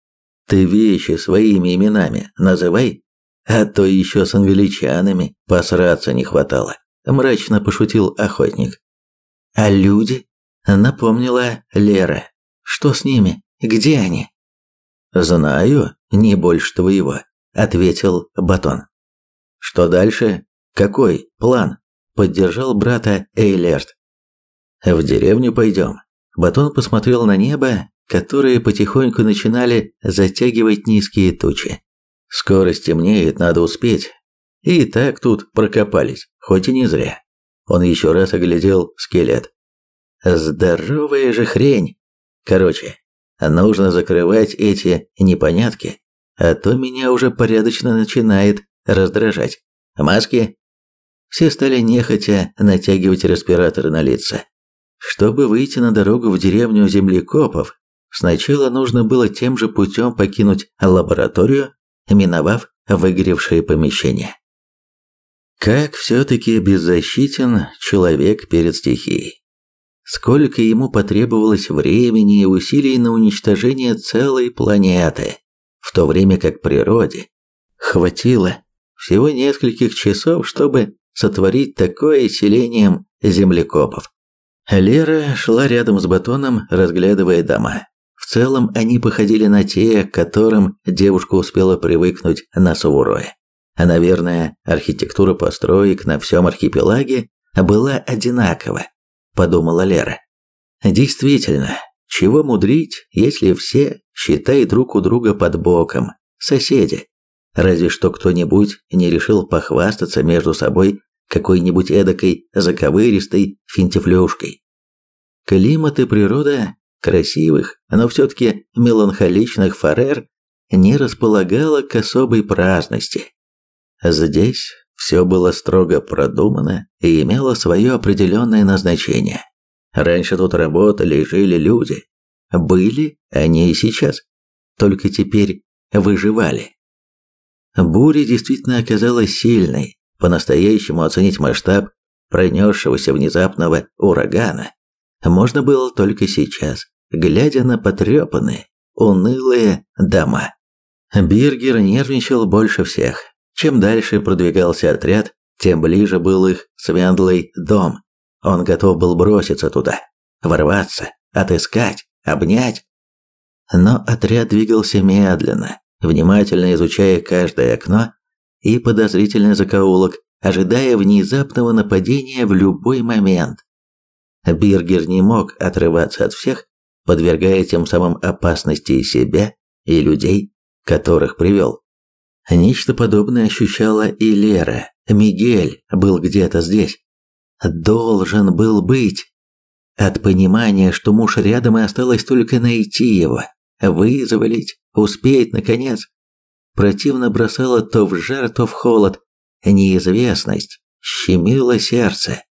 S2: «Ты вещи своими именами называй, а то еще с англичанами посраться не хватало», – мрачно пошутил охотник. «А люди?» – напомнила Лера. «Что с ними? Где они?» «Знаю, не больше твоего», – ответил Батон. «Что дальше? Какой план?» – поддержал брата Эйлерт. «В деревню пойдем». Батон посмотрел на небо, которые потихоньку начинали затягивать низкие тучи. «Скоро стемнеет, надо успеть. И так тут прокопались, хоть и не зря». Он еще раз оглядел скелет. «Здоровая же хрень! Короче, нужно закрывать эти непонятки, а то меня уже порядочно начинает раздражать. Маски?» Все стали нехотя натягивать респираторы на лица. Чтобы выйти на дорогу в деревню землекопов, сначала нужно было тем же путем покинуть лабораторию, миновав выгоревшие помещения. Как все-таки беззащитен человек перед стихией. Сколько ему потребовалось времени и усилий на уничтожение целой планеты, в то время как природе хватило всего нескольких часов, чтобы сотворить такое селением землекопов. Лера шла рядом с Батоном, разглядывая дома. В целом они походили на те, к которым девушка успела привыкнуть на Савурое. А, наверное, архитектура построек на всем архипелаге была одинакова, подумала Лера. Действительно, чего мудрить, если все считают друг у друга под боком, соседи. Разве что кто-нибудь не решил похвастаться между собой какой-нибудь эдакой заковыристой финтифлюшкой. Климат и природа красивых, но все-таки меланхоличных фарер не располагала к особой праздности.
S1: Здесь все было строго продумано и имело свое определенное назначение. Раньше тут работали и жили люди. Были они и сейчас. Только теперь выживали. Буря действительно оказалась сильной. По-настоящему оценить масштаб пронесшегося внезапного урагана можно было только сейчас, глядя на потрепанные, унылые дома. Биргер нервничал больше всех. Чем дальше продвигался отряд, тем ближе был их с Вендлой дом. Он готов был броситься туда, ворваться, отыскать, обнять. Но отряд двигался медленно, внимательно изучая каждое окно и подозрительный закоулок, ожидая внезапного нападения в любой момент. Биргер не мог отрываться от всех, подвергая тем самым опасности и себя, и людей, которых привел. Нечто подобное ощущала и Лера. Мигель был где-то здесь. Должен был быть. От понимания, что муж рядом и осталось только найти его, вызволить, успеть наконец. Противно бросало то в жар, то в холод. Неизвестность щемила сердце.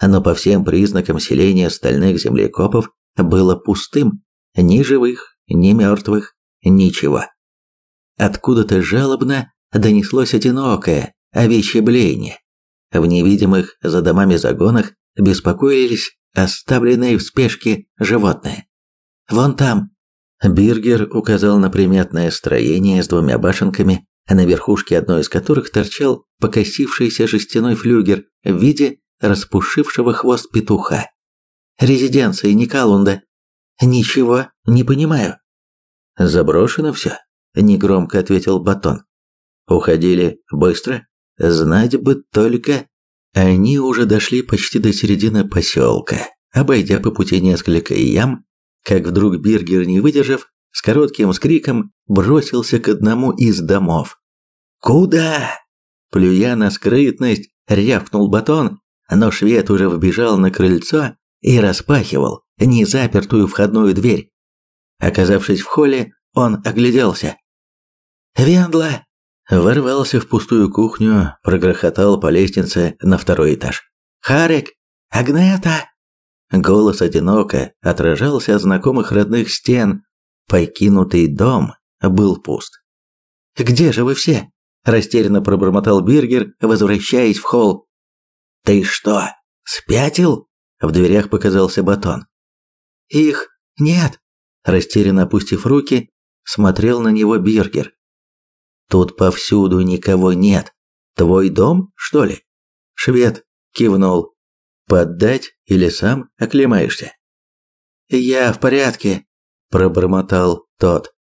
S1: Но по всем признакам селения стальных землекопов было пустым. Ни живых, ни мертвых, ничего. Откуда-то жалобно донеслось одинокое овечье блеяние. В невидимых за домами загонах беспокоились оставленные в спешке животные. «Вон там!» Биргер указал на приметное строение с двумя башенками, на верхушке одной из которых торчал покосившийся жестяной флюгер в виде распушившего хвост петуха. «Резиденция Никалунда. Ничего не понимаю». «Заброшено все?» – негромко ответил Батон. «Уходили быстро? Знать бы только...» Они уже дошли почти до середины поселка, обойдя по пути несколько ям, как вдруг Биргер, не выдержав, с коротким скриком бросился к одному из домов. «Куда?» Плюя на скрытность, рявкнул батон, но швед уже вбежал на крыльцо и распахивал незапертую входную дверь. Оказавшись в холле, он огляделся. «Вендла!» Ворвался в пустую кухню, прогрохотал по лестнице на второй этаж. «Харик! Агнета!» Голос одиноко отражался от знакомых родных стен. Покинутый дом был пуст. «Где же вы все?» – растерянно пробормотал Биргер, возвращаясь в холл. «Ты что, спятил?» – в дверях показался батон. «Их нет!» – растерянно опустив руки, смотрел на него Биргер. Тут повсюду никого нет. Твой дом, что ли? Швед кивнул. Поддать или сам оклемаешься? Я в порядке, пробормотал тот.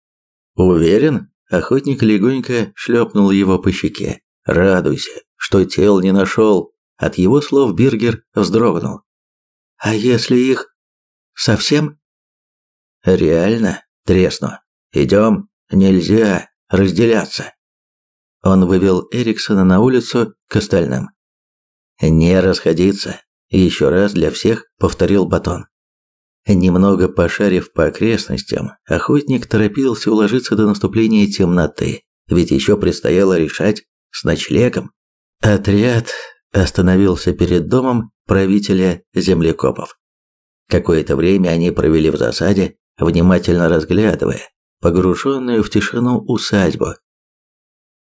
S1: Уверен? Охотник легонько шлепнул его по щеке. Радуйся, что тел не нашел. От его слов Биргер вздрогнул. А если их совсем? Реально тресну. Идем, нельзя разделяться. Он вывел Эриксона на улицу к остальным. «Не расходиться», – еще раз для всех повторил Батон. Немного пошарив по окрестностям, охотник торопился уложиться до наступления темноты, ведь еще предстояло решать с ночлегом. Отряд остановился перед домом правителя землекопов. Какое-то время они провели в засаде, внимательно разглядывая погруженную в тишину усадьбу,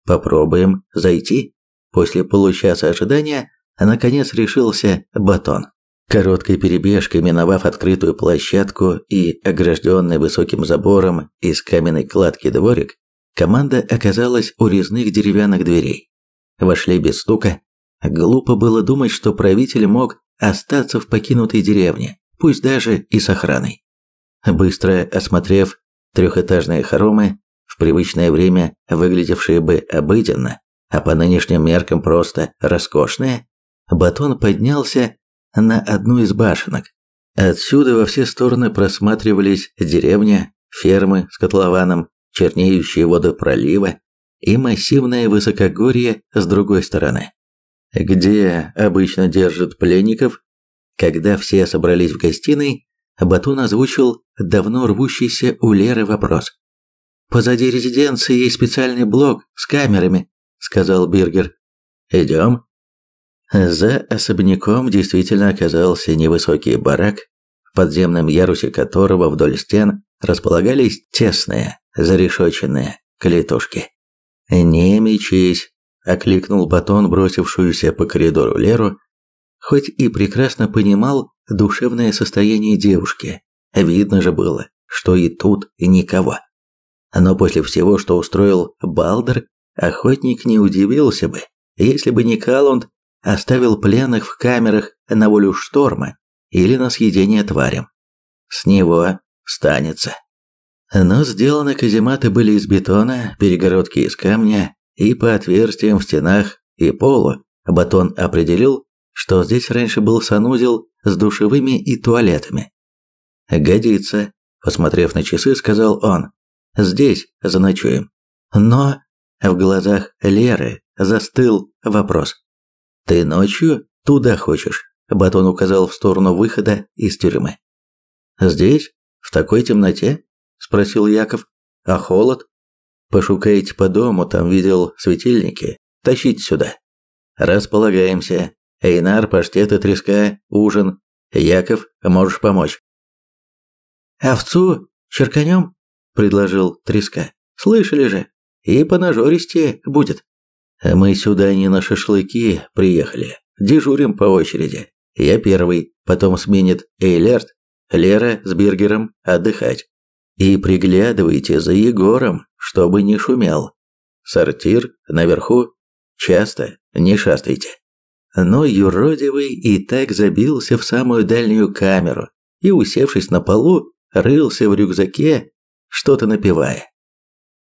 S1: Попробуем зайти. После получаса ожидания наконец решился Батон. Короткой перебежкой, миновав открытую площадку и огражденный высоким забором из каменной кладки дворик, команда оказалась у резных деревянных дверей. Вошли без стука. Глупо было думать, что правитель мог остаться в покинутой деревне, пусть даже и с охраной. Быстро осмотрев трехэтажные хоромы, в привычное время выглядевшие бы обыденно, а по нынешним меркам просто роскошные, батон поднялся на одну из башенок. Отсюда во все стороны просматривались деревня, фермы с котлованом, чернеющие воды пролива и массивное высокогорье с другой стороны. Где обычно держат пленников? Когда все собрались в гостиной, Батун озвучил давно рвущийся у Леры вопрос. Позади резиденции есть специальный блок с камерами. сказал Биргер. «Идем?» За особняком действительно оказался невысокий барак, в подземном ярусе которого вдоль стен располагались тесные, зарешоченные клетушки. «Не мечись!» – окликнул Батон бросившуюся по коридору Леру, хоть и прекрасно понимал душевное состояние девушки. Видно же было, что и тут никого. Но после всего, что устроил Балдер, охотник не удивился бы, если бы не Калунд оставил пленных в камерах на волю шторма или на съедение тварям. С него станется. Но сделаны казематы были из бетона, перегородки из камня, и по отверстиям в стенах и полу Батон определил, что здесь раньше был санузел с душевыми и туалетами. «Годится», – посмотрев на часы, сказал он. «Здесь заночуем». Но в глазах Леры застыл вопрос. «Ты ночью туда хочешь?» Батон указал в сторону выхода из тюрьмы. «Здесь? В такой темноте?» – спросил Яков. «А холод?» «Пошукайте по дому, там видел светильники. Тащите сюда». «Располагаемся. Эйнар, паштет и треска, ужин. Яков, можешь помочь».
S3: «Овцу черканем?» – предложил треска. «Слышали же? И по нажористе будет».
S1: Мы сюда не на шашлыки приехали. Дежурим по очереди. Я первый, потом сменит Эйлерт, Лера с Бергером отдыхать. И приглядывайте за Егором, чтобы не шумел. Сортир наверху. Часто не шастайте. Но юродивый и так забился в самую дальнюю камеру и, усевшись на полу, рылся в рюкзаке, что-то напевая.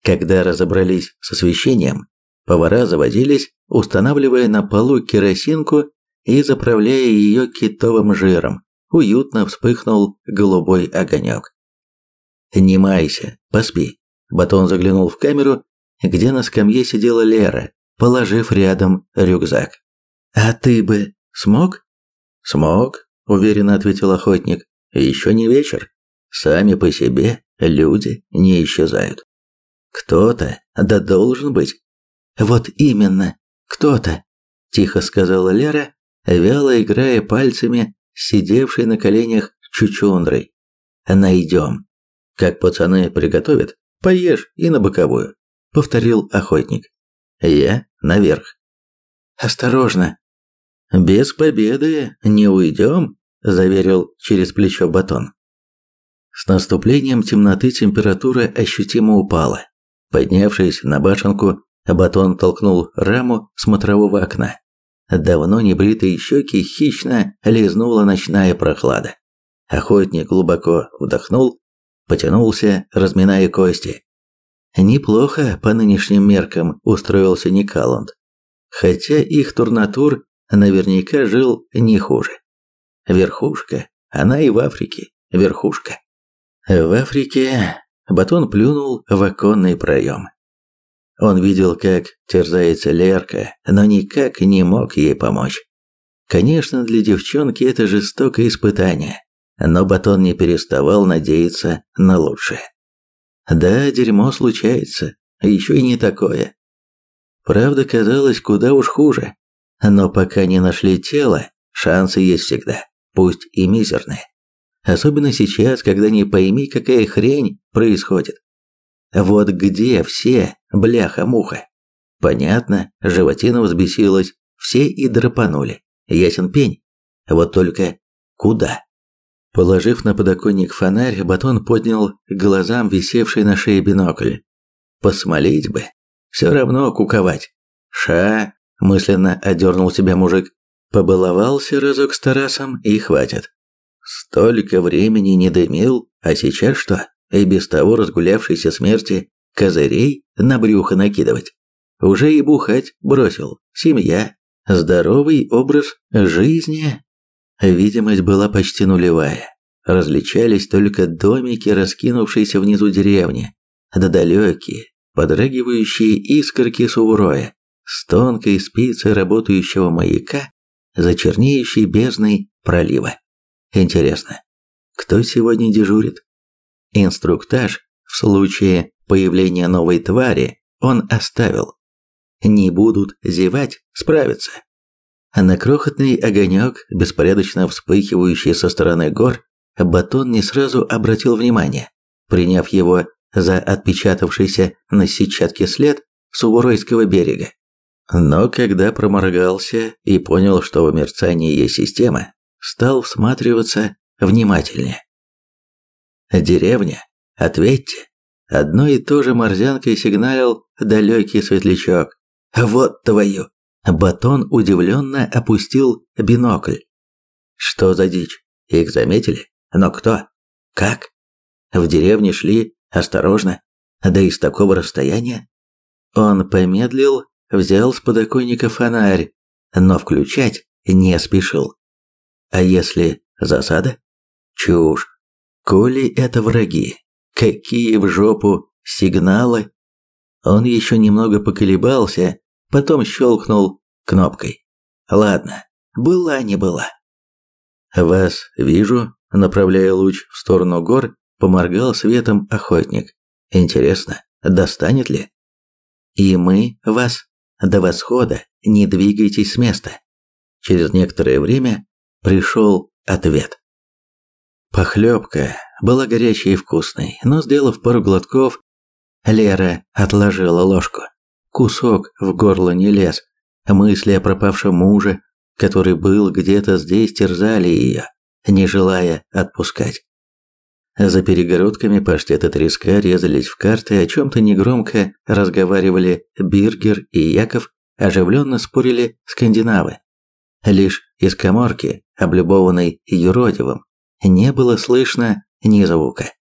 S1: Когда разобрались с освещением, Повара заводились, устанавливая на полу керосинку и заправляя ее китовым жиром. Уютно вспыхнул голубой огонек. «Не майся, поспи». Батон заглянул в камеру, где на скамье сидела Лера, положив рядом рюкзак. «А ты бы смог?» «Смог», – уверенно ответил охотник. «Еще не вечер. Сами по себе люди не исчезают. Кто-то да должен быть «Вот именно, кто-то», – тихо сказала Лера, вяло играя пальцами, сидевшей на коленях чучундрой. «Найдем. Как пацаны приготовят, поешь и на боковую», – повторил охотник. «Я наверх». «Осторожно». «Без победы не уйдем», – заверил через плечо Батон. С наступлением темноты температура ощутимо упала. Поднявшись на башенку, Батон толкнул раму смотрового окна. Давно небритые щеки хищно лизнула ночная прохлада. Охотник глубоко вдохнул, потянулся, разминая кости. Неплохо по нынешним меркам устроился Никаланд. Хотя их турнатур наверняка жил не хуже. Верхушка, она и в Африке, верхушка. В Африке Батон плюнул в оконный проем. Он видел, как терзается Лерка, но никак не мог ей помочь. Конечно, для девчонки это жестокое испытание, но Батон не переставал надеяться на лучшее. Да, дерьмо случается, еще и не такое. Правда, казалось куда уж хуже. Но пока не нашли тело, шансы есть всегда, пусть и мизерные. Особенно сейчас, когда не пойми, какая хрень происходит. Вот где все, бляха-муха? Понятно, животина взбесилась, все и драпанули. Ясен пень. Вот только куда? Положив на подоконник фонарь, Батон поднял к глазам висевший на шее бинокль. Посмолить бы. Все равно куковать. Ша, мысленно одернул себя мужик. Побаловался разок с Тарасом и хватит. Столько времени не дымил, а сейчас что? И без того разгулявшейся смерти козырей на брюхо накидывать. Уже и бухать бросил. Семья, здоровый образ жизни. Видимость была почти нулевая. Различались только домики, раскинувшиеся внизу деревни, да далекие, подрагивающие искорки сувроя, с тонкой спицей работающего маяка, за чернеющей бездной пролива. Интересно, кто сегодня дежурит? Инструктаж в случае появления новой твари он оставил.
S2: не будут зевать, справятся. А на крохотный огонек, беспорядочно вспыхивающий со стороны гор, Батон не сразу обратил внимание, приняв его за отпечатавшийся на сетчатке след Суворойского берега. Но когда проморгался и понял, что в мерцании есть система, стал всматриваться внимательнее. «Деревня? Ответьте!» Одной и то же морзянкой сигналил далекий светлячок. «Вот твою!» Батон удивленно опустил бинокль. «Что за дичь? Их заметили? Но кто? Как?» В деревне шли осторожно, да и с такого расстояния. Он помедлил, взял с подоконника фонарь, но включать не спешил. А если засада? Чушь. Коли это враги, какие в жопу сигналы? Он еще немного поколебался, потом щелкнул кнопкой. Ладно, была не была. Вас вижу, направляя луч в сторону гор, поморгал светом охотник. Интересно, достанет ли? И мы вас до восхода не двигайтесь с места. Через некоторое время пришел ответ. Похлебка была горячей и вкусной, но сделав пару глотков, Лера отложила ложку. Кусок в горло не лез. Мысли о пропавшем муже, который был где-то здесь, терзали ее, не желая отпускать. За перегородками паштета треска резались в карты, о чем-то негромко разговаривали Биргер и Яков, оживленно спорили скандинавы. Лишь из коморки, облюбованной юродивым, не было слышно ни звука.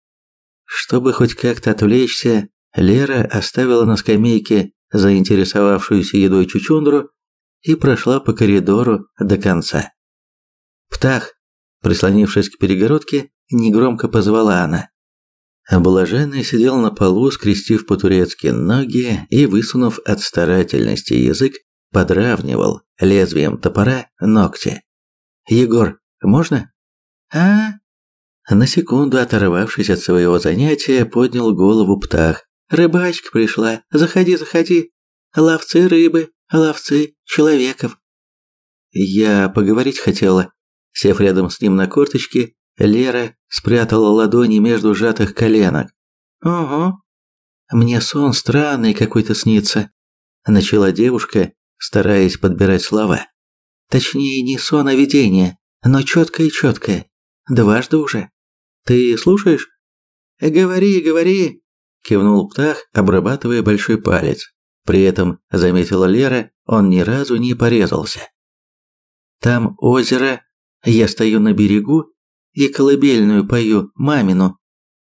S2: Чтобы хоть как-то отвлечься, Лера оставила на скамейке заинтересовавшуюся едой чучундру и прошла по коридору до конца. «Птах!» Прислонившись к перегородке, негромко позвала она. Блаженный сидел на полу, скрестив по-турецки ноги и, высунув от старательности язык, подравнивал лезвием топора ногти. «Егор, можно?» «А?» На секунду, оторвавшись от своего занятия, поднял голову птах. «Рыбачка пришла. Заходи, заходи. Ловцы рыбы, ловцы человеков». «Я поговорить хотела». Сев рядом с ним на корточке, Лера спрятала ладони между сжатых коленок. «Ого. Мне сон странный какой-то снится», – начала девушка, стараясь подбирать слова. «Точнее, не сон, а видение, но четкое-четкое. Дважды уже. Ты слушаешь?» «Говори, говори!» – кивнул Птах, обрабатывая большой палец. При этом, заметила Лера, он ни разу не порезался. «Там озеро, я стою на берегу и колыбельную пою, мамину.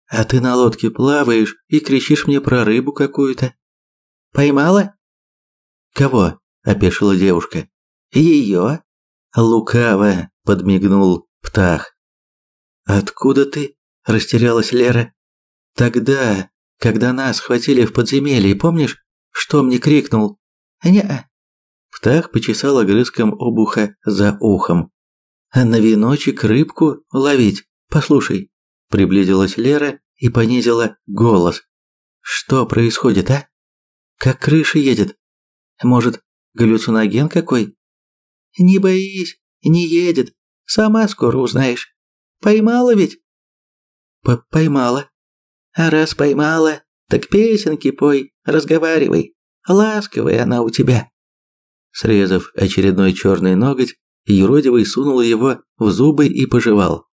S2: А ты на лодке плаваешь и кричишь мне про рыбу какую-то. Поймала?» «Кого?» – опешила девушка. «Ее?» – лукаво подмигнул Птах. «Откуда ты?» – растерялась Лера. «Тогда, когда нас схватили в подземелье, помнишь, что мне крикнул?» «Не-а». Птах почесал огрызком обуха за ухом. «А на веночек рыбку ловить? Послушай». Приблизилась Лера и понизила голос. «Что происходит, а? Как крыша едет? Может, галлюциноген какой?» «Не боись, не едет. Сама скоро узнаешь». Поймала ведь? П Поймала. А раз поймала, так песенки пой, разговаривай. Ласковая она у тебя. Срезав очередной черный ноготь, юродивый сунул его в зубы и пожевал.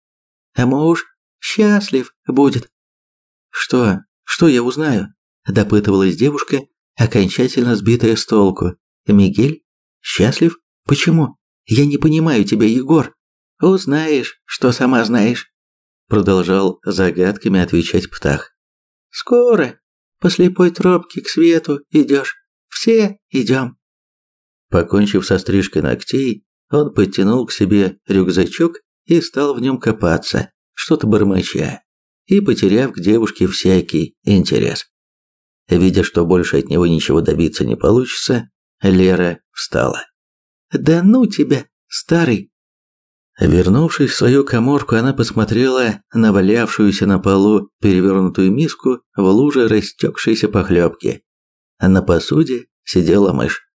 S2: А муж счастлив будет. Что? Что я узнаю? Допытывалась девушка, окончательно сбитая с толку. Мигель? Счастлив? Почему? Я не понимаю тебя, Егор. «Узнаешь, что сама знаешь», — продолжал загадками отвечать Птах. «Скоро по слепой тропке к свету идешь. Все идем».
S1: Покончив со стрижкой ногтей, он подтянул к себе рюкзачок и стал в нем копаться, что-то бормоча, и потеряв к девушке всякий интерес. Видя, что больше от него ничего добиться не получится, Лера встала.
S3: «Да ну тебя, старый!»
S1: Вернувшись в свою коморку, она посмотрела на валявшуюся на полу перевернутую миску в луже растекшейся похлебки. На посуде сидела мышь.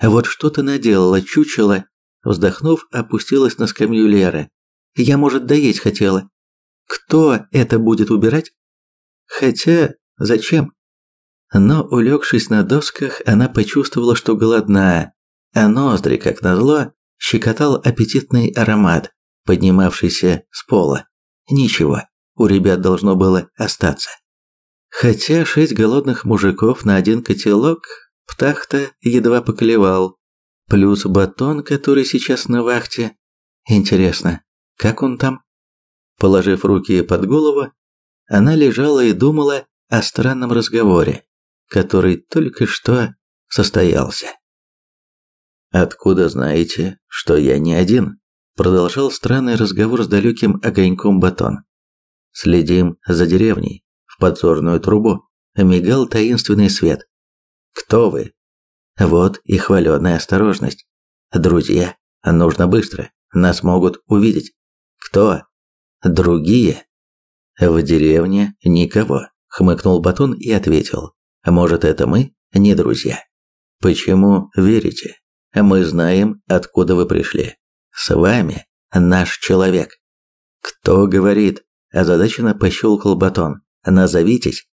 S3: Вот что ты наделала, чучело?» Вздохнув, опустилась на скамью Лера. «Я, может, доесть хотела. Кто это будет убирать? Хотя, зачем?» Но, улегшись на досках, она почувствовала, что голодна, а ноздри, как назло, щекотал аппетитный аромат, поднимавшийся с пола. Ничего, у ребят должно было остаться. Хотя шесть голодных мужиков на один котелок Птах-то едва поклевал. Плюс батон, который сейчас на вахте. Интересно, как он там? Положив руки под голову, она лежала и думала о странном разговоре, который только что состоялся.
S1: «Откуда знаете, что я не один?» Продолжал странный разговор с далеким огоньком батон. «Следим за деревней. В подзорную трубу мигал таинственный свет. Кто вы? Вот и хваленая осторожность. Друзья, нужно быстро. Нас могут увидеть. Кто? Другие? В деревне никого, хмыкнул Батон и ответил. Может, это мы, не друзья? Почему верите? Мы знаем, откуда вы пришли. С вами наш человек. Кто говорит? Озадаченно пощелкал Батон. Назовитесь.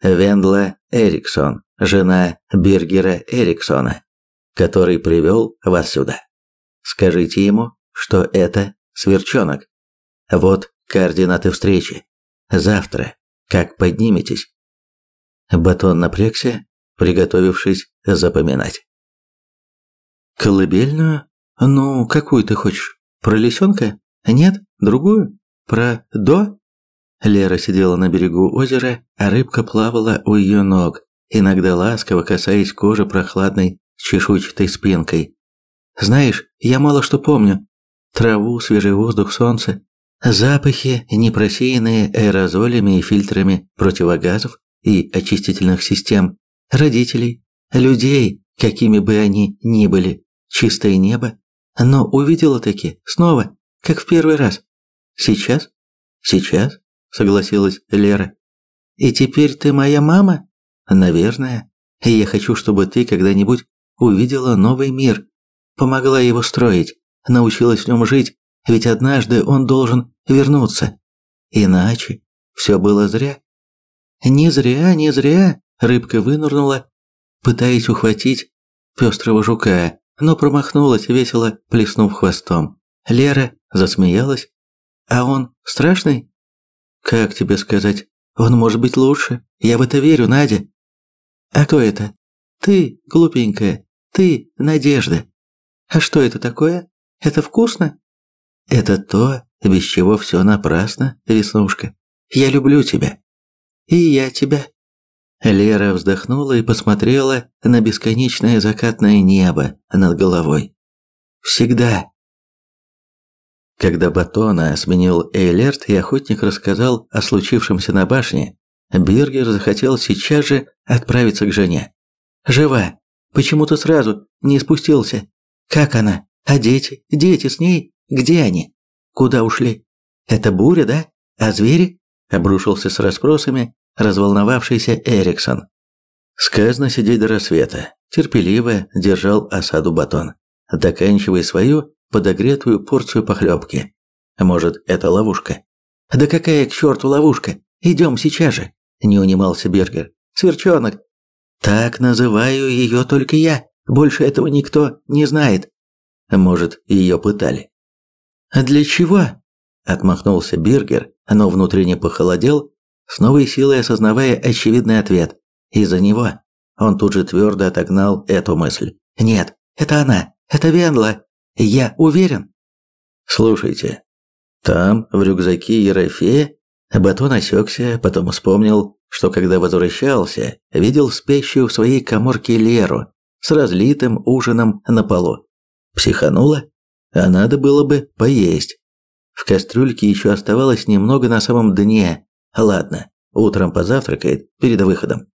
S1: Вендла Эриксон, жена Бергера Эриксона, который привел вас сюда. Скажите ему, что это сверчонок. Вот координаты встречи. Завтра, как подниметесь. Батон напрягся, приготовившись запоминать.
S3: Колыбельную? Ну, какую ты хочешь? Про лисенка? Нет, другую? Про до? Лера сидела на берегу озера, а рыбка плавала у ее ног, иногда ласково касаясь кожи прохладной чешуйчатой спинкой. «Знаешь, я мало что помню. Траву, свежий воздух, солнце, запахи, не просеянные аэрозолями и фильтрами противогазов и очистительных систем, родителей, людей, какими бы они ни были, чистое небо. Но увидела таки, снова, как в первый раз. Сейчас? Сейчас? согласилась Лера. И теперь ты моя мама? Наверное. И я хочу, чтобы ты когда-нибудь увидела новый мир, помогла его строить, научилась в нем жить, ведь однажды он должен вернуться. Иначе все было зря. Не зря, не зря, рыбка вынырнула, пытаясь ухватить пестрого жука, но промахнулась, весело плеснув хвостом. Лера засмеялась. А он страшный? Как тебе сказать? Он может быть лучше. Я в это верю, Надя. А кто это? Ты, глупенькая. Ты, Надежда. А что это такое? Это вкусно? Это то, без чего все напрасно, Веснушка. Я люблю тебя. И я тебя. Лера вздохнула и посмотрела на бесконечное закатное небо над головой. Всегда. Когда Батона сменил Эйлерт и охотник рассказал о случившемся на башне, Бергер захотел сейчас же отправиться к жене. «Жива! Почему ты сразу не спустился? Как она? А дети? Дети с ней? Где они? Куда ушли? Это буря, да? А звери?» Обрушился с расспросами разволновавшийся Эриксон. Сказано сидеть до рассвета. Терпеливо держал осаду Батон. Доканчивая свою, подогретую порцию похлебки. Может, это ловушка? Да какая к черту ловушка? Идем сейчас же, не унимался Бергер. Сверчонок. Так называю ее только я. Больше этого никто не знает. Может, ее пытали. А для чего? Отмахнулся Бергер, но внутренне похолодел, с новой силой осознавая очевидный ответ. Из-за него он тут же твердо отогнал эту мысль. Нет, это она, это Венла, я уверен. Слушайте, там, в рюкзаке Ерофея, Батон осекся, потом вспомнил, что когда возвращался, видел спящую в своей коморке Леру с разлитым ужином на полу. Психанула? А надо было бы поесть. В кастрюльке еще оставалось немного на самом дне. Ладно, утром позавтракает перед выходом.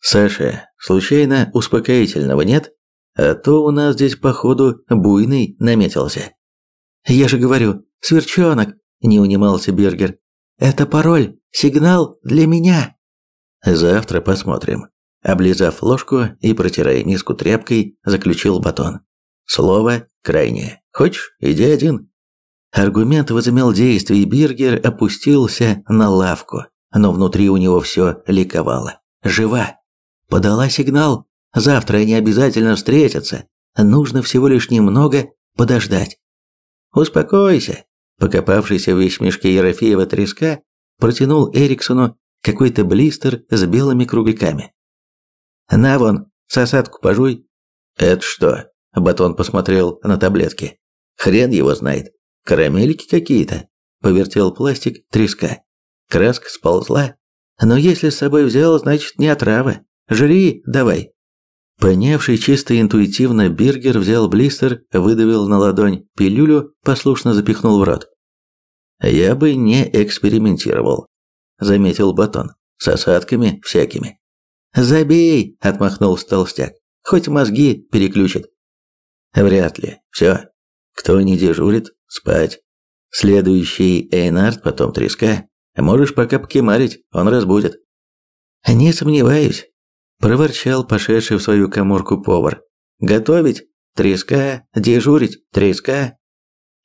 S3: Саша, случайно успокоительного нет? А то у нас здесь, походу, буйный наметился. Я же говорю, сверчонок, не унимался Бергер. Это пароль, сигнал для меня. Завтра посмотрим.
S1: облизав ложку и протирая миску тряпкой, заключил батон. Слово крайнее. Хочешь, иди один. Аргумент возымел действие, и Биргер опустился на лавку, но внутри у него все ликовало. Жива. Подала сигнал. Завтра они обязательно встретятся. Нужно всего лишь немного подождать. Успокойся. Покопавшийся в вещмешке Ерофеева треска протянул Эриксону какой-то блистер с белыми кругляками. «На вон, сосадку пожуй». «Это что?» – Батон посмотрел на таблетки. «Хрен его знает. Карамельки какие-то», – повертел пластик треска. Краска сползла. «Но если с собой взял, значит не отрава. Жри давай». Понявший чисто интуитивно, Биргер взял блистер, выдавил на ладонь пилюлю, послушно запихнул в рот. «Я бы не экспериментировал», — заметил Батон, — «с осадками всякими». «Забей!» – отмахнулся толстяк. «Хоть мозги переключит». «Вряд ли. Все. Кто не дежурит, спать. Следующий Эйнард, потом треска. Можешь пока покемарить, он разбудит». «Не сомневаюсь», – проворчал пошедший в свою коморку повар. «Готовить? Треска? Дежурить? Треска?»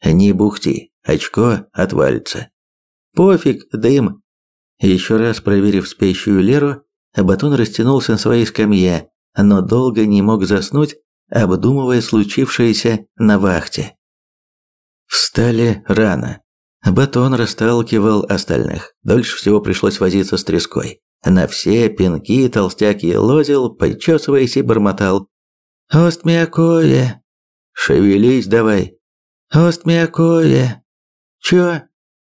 S1: «Не бухти, очко отвалится». «Пофиг, дым». Еще раз проверив спящую Леру, Батон растянулся на своей скамье, но долго не мог заснуть, обдумывая случившееся на вахте. Встали рано. Батон расталкивал остальных. Дольше всего пришлось возиться с треской. На все пинки толстяк елозил, подчесываясь и бормотал. «Остмякое!» «Шевелись давай!» «Остмякое!» «Чё?»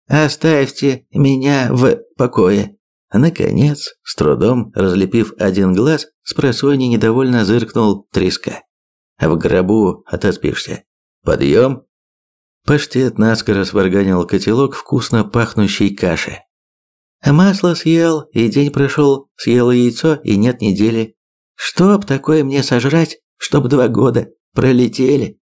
S1: «Оставьте меня в покое!» Наконец, с трудом разлепив один глаз, с недовольно зыркнул треска. «В гробу отоспишься. Подъем!» Паштет наскоро сварганил котелок вкусно пахнущей каши. «Масло съел, и день прошел, съел яйцо, и нет недели. Чтоб такое мне сожрать, чтоб два года пролетели?»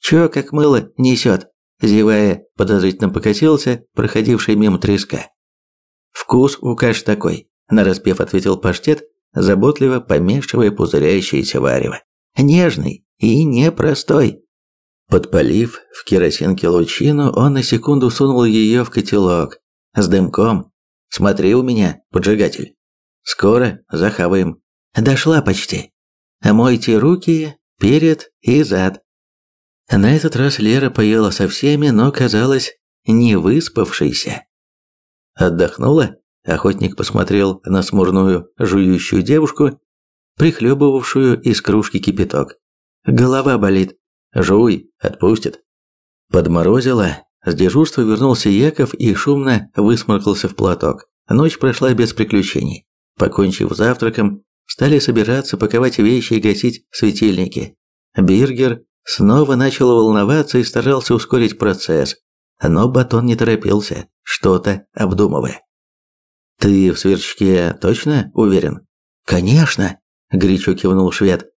S1: «Чё, как мыло, несет?» Зевая, подозрительно покосился проходивший мимо треска. Вкус у каши такой, нараспев ответил паштет, заботливо помешивая пузыряющееся варево. Нежный и непростой. Подпалив в керосинке лучину, он на секунду сунул ее в котелок с дымком. «Смотри у меня, поджигатель. Скоро захаваем». Дошла почти. Мойте руки, перед и зад. На этот раз Лера поела со всеми, но казалась не выспавшейся. Отдохнула? Охотник посмотрел на смурную, жующую девушку, прихлебывавшую из кружки кипяток. Голова болит. Жуй, отпустит. Подморозило. С дежурства вернулся Яков и шумно высморкался в платок. Ночь прошла без приключений. Покончив завтраком, стали собираться, паковать вещи и гасить светильники. Биргер снова начал волноваться и старался ускорить процесс, но Батон не торопился, что-то обдумывая. «Ты в сверчке точно уверен?» «Конечно!» – горячо кивнул швед.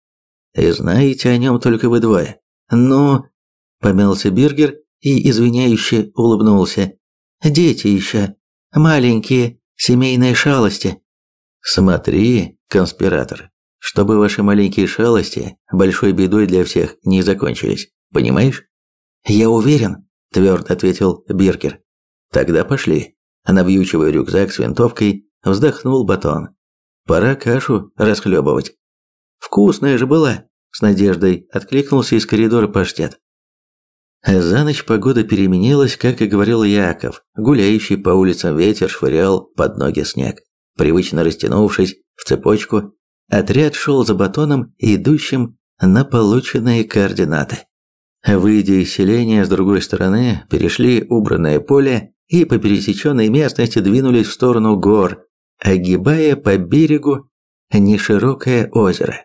S1: «И знаете о нем только вы двое». «Ну...» – помялся Биргер и извиняюще улыбнулся. «Дети еще. Маленькие, семейные шалости». «Смотри, конспиратор, чтобы ваши маленькие шалости большой бедой для всех не закончились, понимаешь?» «Я уверен», твердо ответил Биркер. Тогда пошли. Навьючивая рюкзак с винтовкой, вздохнул батон. Пора кашу расхлебывать. Вкусная же была, с надеждой откликнулся из коридора паштет. За ночь погода переменилась, как и говорил Яков. Гуляющий по улицам ветер швырял под ноги снег. Привычно растянувшись в цепочку, отряд шел за батоном, идущим на полученные координаты. Выйдя из селения с другой стороны, перешли убранное поле и по пересеченной местности двинулись в сторону гор, огибая по берегу неширокое озеро.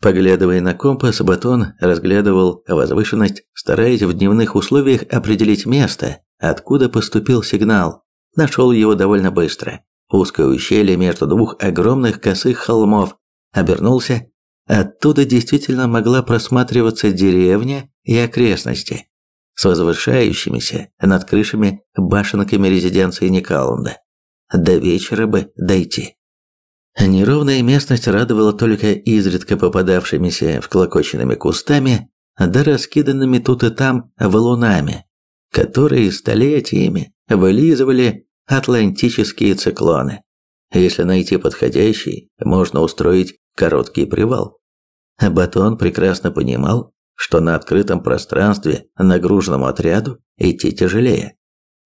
S1: Поглядывая на компас, Батон разглядывал возвышенность, стараясь в дневных условиях определить место, откуда поступил сигнал. Нашел его довольно быстро. Узкое ущелье между двух огромных косых холмов. Обернулся. Оттуда действительно могла просматриваться деревня и окрестности с возвышающимися над крышами башенками резиденции Никаунда. До вечера бы дойти. Неровная местность радовала только изредка попадавшимися вклокоченными кустами, да раскиданными тут и там валунами, которые столетиями вылизывали атлантические циклоны. Если найти подходящий, можно устроить короткий привал. Батон прекрасно понимал, что на открытом пространстве нагруженному отряду идти тяжелее.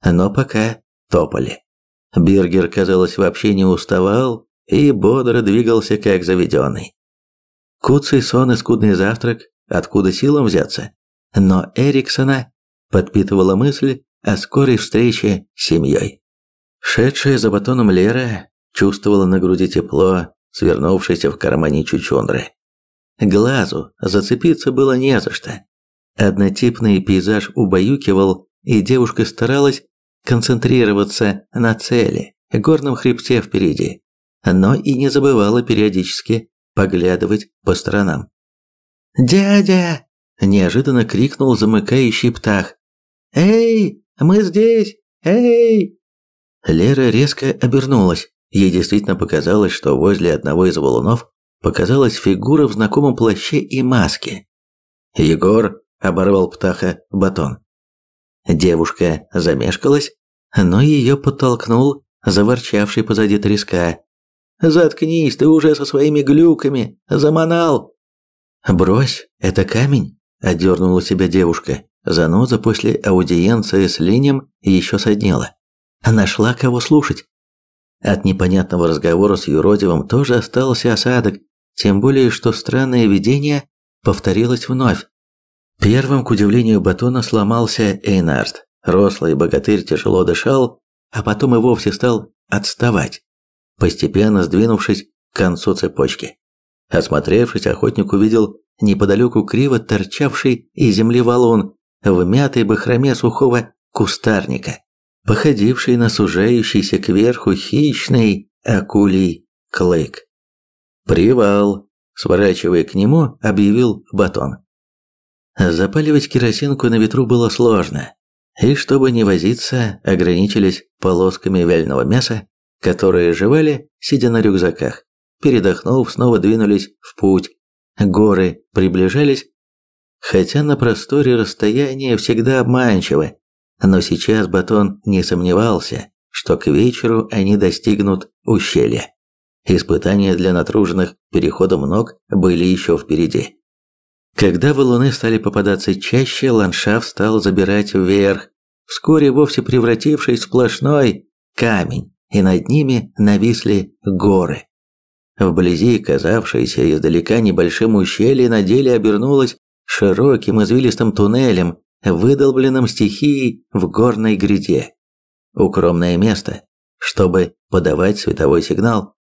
S1: Но пока топали. Бергер, казалось, вообще не уставал и бодро двигался, как заведенный. Куцый сон и скудный завтрак, откуда силам взяться? Но Эриксона подпитывала мысль о скорой встрече с семьей. Шедшая за батоном Лера чувствовала на груди тепло, свернувшееся в кармане чучундры. Глазу зацепиться было не за что. Однотипный пейзаж убаюкивал, и девушка старалась концентрироваться на цели, горном хребте впереди, но и не забывала периодически поглядывать по сторонам. «Дядя!» – неожиданно крикнул замыкающий птах. «Эй, мы здесь! Эй!» Лера резко обернулась. Ей действительно показалось, что возле одного из валунов показалась фигура в знакомом плаще и маске. «Егор!» – оборвал птаха батон. Девушка замешкалась, но ее подтолкнул заворчавший позади треска. «Заткнись, ты уже со своими глюками! Заманал!» «Брось, это камень!» – одернула себя девушка. Заноза после аудиенции с Ленем еще соднела. Нашла кого слушать. От непонятного разговора с Юродивым тоже остался осадок, тем более, что странное видение повторилось вновь. Первым, к удивлению Батона, сломался Эйнард. Рослый богатырь тяжело дышал, а потом и вовсе стал отставать, постепенно сдвинувшись к концу цепочки. Осмотревшись, охотник увидел неподалеку криво торчавший из земли валун в мятой бахроме сухого кустарника, походивший на сужающийся кверху хищный акулий клык. «Привал!» – сворачивая к нему, объявил Батон. Запаливать керосинку на ветру было сложно, и чтобы не возиться, ограничились полосками вяленого мяса, которые жевали, сидя на рюкзаках. Передохнув, снова двинулись в путь. Горы приближались, хотя на просторе расстояние всегда обманчиво, но сейчас Батон не сомневался, что к вечеру они достигнут ущелья. Испытания для натруженных переходом ног были еще впереди. Когда валуны стали попадаться чаще, ландшафт стал забирать вверх, вскоре вовсе превратившись в сплошной камень, и над ними нависли горы. Вблизи казавшееся издалека небольшим ущелье на деле обернулось широким извилистым туннелем, выдолбленным стихией в горной гряде. Укромное место, чтобы подавать световой сигнал.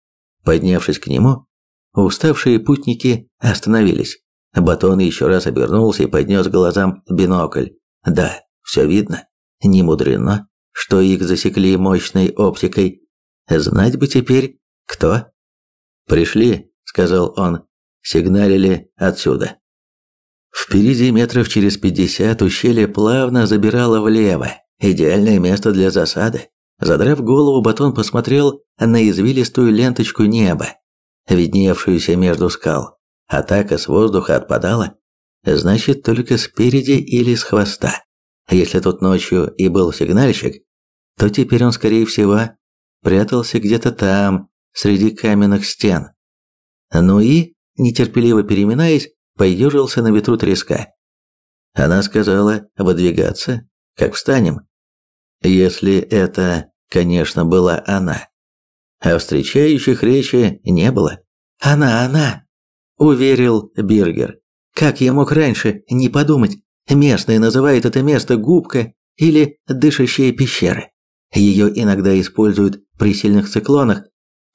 S1: Поднявшись к нему, уставшие путники остановились. Батон еще раз обернулся и поднес глазам бинокль. Да, все видно. Не мудрено, что их засекли мощной оптикой. Знать бы теперь, кто. «Пришли», — сказал он, — «сигналили отсюда». Впереди метров через пятьдесят ущелье плавно забирало влево. Идеальное место для засады. Задрав голову, Батон посмотрел на извилистую ленточку неба, видневшуюся между скал. Атака с воздуха отпадала, значит, только спереди или с хвоста. Если тут ночью и был сигнальщик, то теперь он, скорее всего, прятался где-то там, среди каменных стен. Ну и, нетерпеливо переминаясь, поежился на ветру треска. Она сказала выдвигаться, как встанем. Если это, конечно, была она. А встречающих речи не было. «Она, она!» – уверил Биргер. «Как я мог раньше не подумать? Местные называют это место губка или дышащие пещеры. Ее иногда используют при сильных циклонах.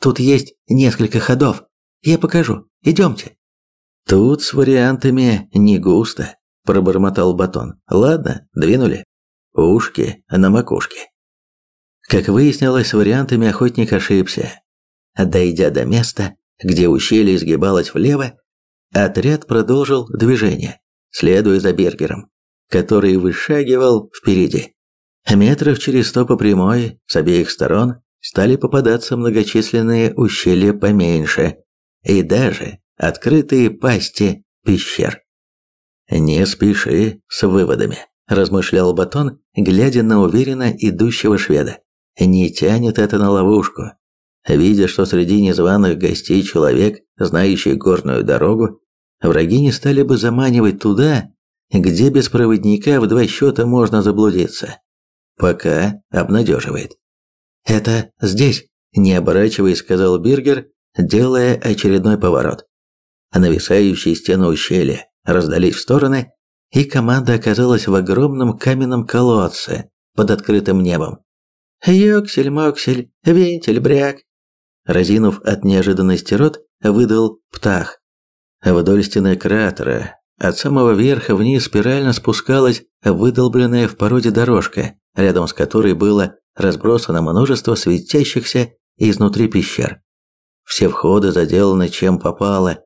S1: Тут есть несколько ходов. Я покажу. Идемте». «Тут с вариантами не густо», – пробормотал Батон. «Ладно, двинули. Ушки на макушке». Как выяснилось, с вариантами охотник ошибся. Дойдя до места, где ущелье изгибалось влево, отряд продолжил движение, следуя за Бергером, который вышагивал впереди. Метров через сто по прямой, с обеих сторон, стали попадаться многочисленные ущелья поменьше и даже открытые пасти пещер. «Не спеши с выводами», – размышлял Батон, глядя на уверенно идущего шведа. «Не тянет это на ловушку. Видя, что среди незваных гостей человек, знающий горную дорогу, враги не стали бы заманивать туда, где без проводника в два счета можно заблудиться. Пока обнадеживает. «Это здесь», – не оборачиваясь, сказал Биргер, делая очередной поворот. Нависающие стены ущелья раздались в стороны, и команда оказалась в огромном каменном колодце под открытым небом. «Йоксель-моксель, вентиль-бряк!» Разинув от неожиданности рот, выдал птах. Вдоль стены кратера от самого верха вниз спирально спускалась выдолбленная в породе дорожка, рядом с которой было разбросано множество светящихся изнутри пещер. Все входы заделаны чем попало,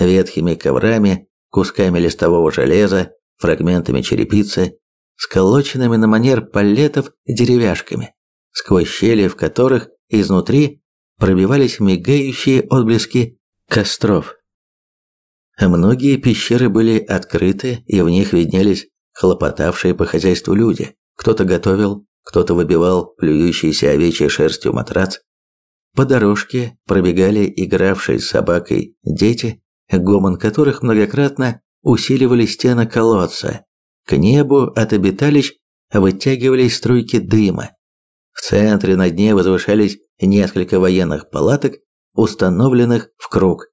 S1: ветхими коврами, кусками листового железа, фрагментами черепицы, сколоченными на манер палетов деревяшками, сквозь щели в которых изнутри пробивались мигающие отблески костров. Многие пещеры были открыты, и в них виднелись хлопотавшие по хозяйству люди. Кто-то готовил, кто-то выбивал плюющийся овечьей шерстью матрац. По дорожке пробегали игравшие с собакой дети, гомон которых многократно усиливали стены колодца. К небу от обиталищ вытягивались струйки дыма. В центре на дне возвышались несколько военных палаток, установленных в круг.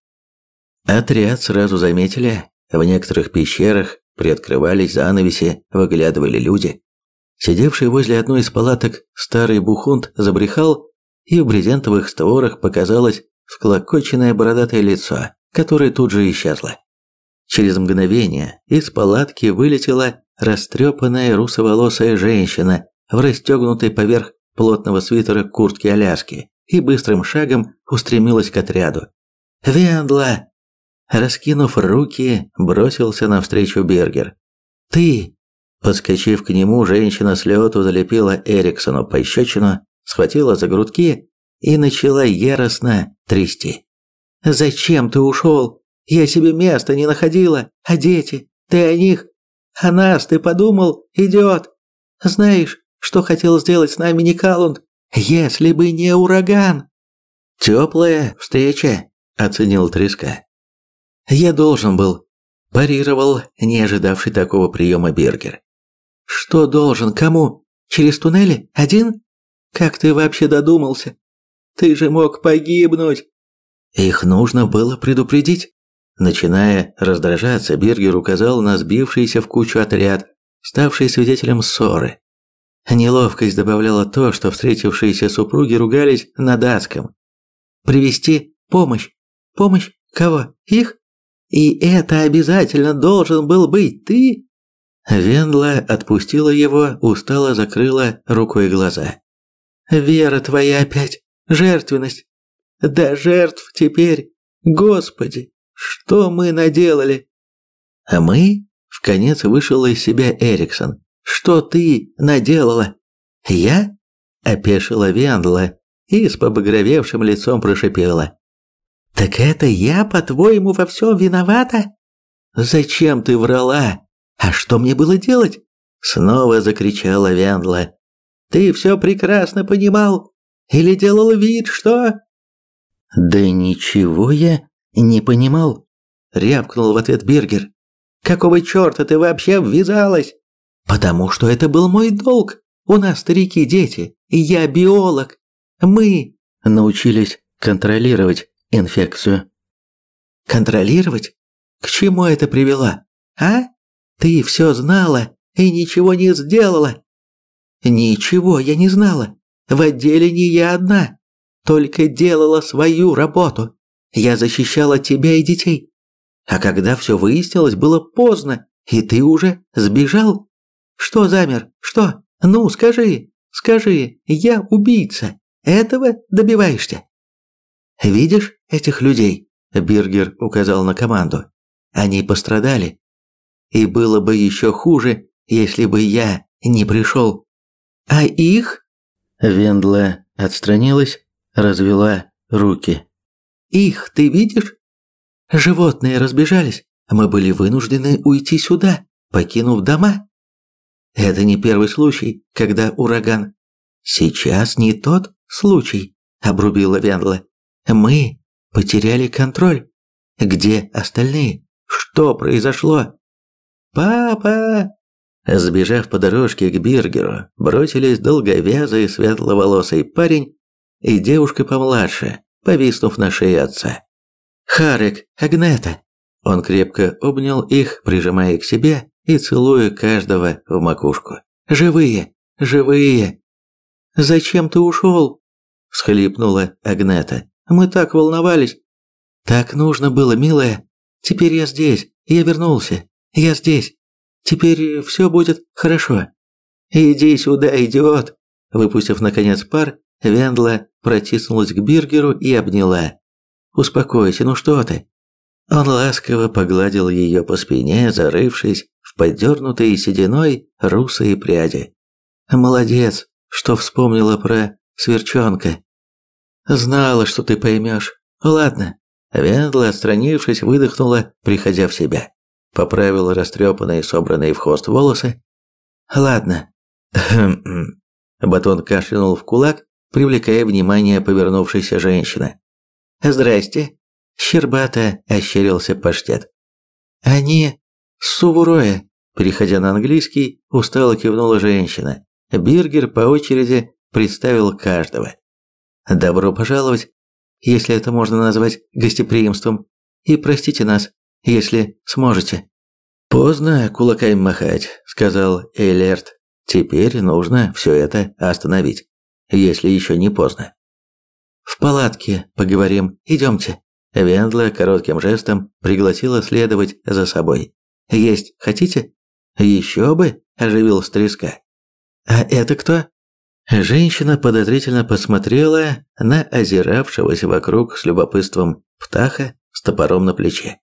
S1: Отряд сразу заметили, в некоторых пещерах приоткрывались занавеси, выглядывали люди. Сидевший возле одной из палаток старый бухунт забрехал, и в брезентовых створах показалось всклокоченное бородатое лицо, которое тут же исчезло. Через мгновение из палатки вылетела растрепанная русоволосая женщина в расстегнутой поверх плотного свитера куртки Аляски и быстрым шагом устремилась к отряду. «Вендла!» Раскинув руки, бросился навстречу Бергер. «Ты!» Подскочив к нему, женщина с лету залепила Эриксону пощечину, схватила за грудки и начала яростно трясти. «Зачем ты ушел? Я себе места не находила. А дети? Ты о них? О нас ты подумал, идиот? Знаешь, что хотел сделать с нами Никалунд, если бы не ураган?» «Теплая встреча», – оценил Треска. «Я должен был», – парировал не ожидавший такого приема Бергер. «Что должен? Кому? Через туннели? Один? Как ты вообще додумался? Ты же мог погибнуть!» Их нужно было предупредить. Начиная раздражаться, Бергер указал на сбившийся в кучу отряд, ставший свидетелем ссоры. Неловкость добавляла то, что встретившиеся супруги ругались на датском. «Привести помощь? Помощь? Кого? Их? И это обязательно должен был быть ты?» Вендла отпустила его, устало закрыла рукой глаза. «Вера твоя опять, жертвенность. Да жертв теперь, Господи, что мы наделали?» «А мы?» – в конец вышел из себя Эриксон. «Что ты наделала?» «Я?» – опешила Вендла и с побагровевшим лицом прошипела. «Так это я, по-твоему, во всем виновата?» «Зачем ты врала?» «А что мне было делать?» Снова закричала Вендла. «Ты все прекрасно понимал? Или делал вид, что...» «Да ничего я не понимал», — рявкнул в ответ Бергер. «Какого черта ты вообще ввязалась?» «Потому что это был мой долг. У нас старики дети, и я биолог. Мы научились контролировать инфекцию». «Контролировать? К чему это привело? А?» Ты все знала и ничего не сделала. Ничего я не знала. В отделе не я одна. Только делала свою работу. Я защищала тебя и детей. А когда все выяснилось, было поздно, и ты уже сбежал. Что замер? Что? Ну, скажи, скажи, я убийца. Этого добиваешься? Видишь этих людей? Биргер указал на команду. Они пострадали, и было бы еще хуже, если бы я не пришел. А их? Вендла
S3: отстранилась, развела руки.
S2: «Их ты видишь? Животные разбежались. Мы были вынуждены уйти сюда, покинув дома. Это не первый случай, когда ураган. Сейчас не тот случай, обрубила Вендла. Мы потеряли контроль. Где остальные? Что произошло? Папа! Сбежав по дорожке к Биргеру, бросились долговязый светловолосый парень и девушка помладше, повиснув на шее отца. «Харек, Агнета!» Он крепко обнял их, прижимая к себе и целуя каждого в макушку. «Живые! Живые!» «Зачем ты ушел?» – всхлипнула Агнета. «Мы так волновались!» «Так нужно было, милая. Теперь я здесь. Я вернулся. Я здесь. Теперь все будет хорошо». «Иди сюда, идиот!» Выпустив, наконец, пар, Вендла протиснулась к Биргеру и обняла. «Успокойся, ну что ты?» Он ласково погладил ее по спине, зарывшись в подернутые сединой русые пряди. «Молодец, что вспомнила про сверчонка. Знала, что ты поймешь. Ладно». Вендла, отстранившись, выдохнула, приходя в себя. Поправила растрепанные, собранные в хвост волосы. «Ладно». Батон кашлянул в кулак, привлекая внимание повернувшейся женщины. «Здрасте!» – щербато ощерился паштет. «Они суворое!» – переходя на английский, устало кивнула женщина. Биргер по очереди представил каждого. «Добро пожаловать, если это можно назвать гостеприимством, и простите нас, если сможете». «Поздно кулаками махать», – сказал Эйлерт. «Теперь нужно все это остановить» если еще не поздно. «В палатке поговорим, идемте». Вендла коротким жестом пригласила следовать за собой. «Есть хотите?» «Еще бы!» – оживил Стреска. «А это кто?» Женщина подозрительно посмотрела на озиравшегося вокруг с любопытством птаха с топором на плече.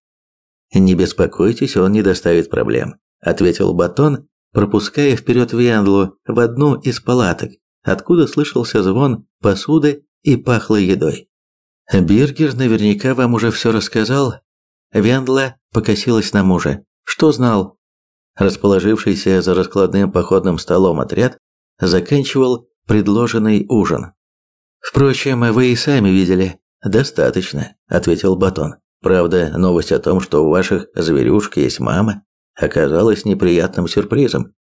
S2: «Не беспокойтесь, он не доставит проблем», – ответил Батон, пропуская вперед Вендлу в одну из палаток, откуда слышался звон посуды и пахло едой. Биргер наверняка вам уже все рассказал. Вендла покосилась на мужа. Что знал? Расположившийся за раскладным походным столом отряд заканчивал предложенный ужин. Впрочем, вы и сами видели. Достаточно, ответил Батон. Правда, новость о том, что у ваших зверюшек есть мама, оказалась неприятным сюрпризом.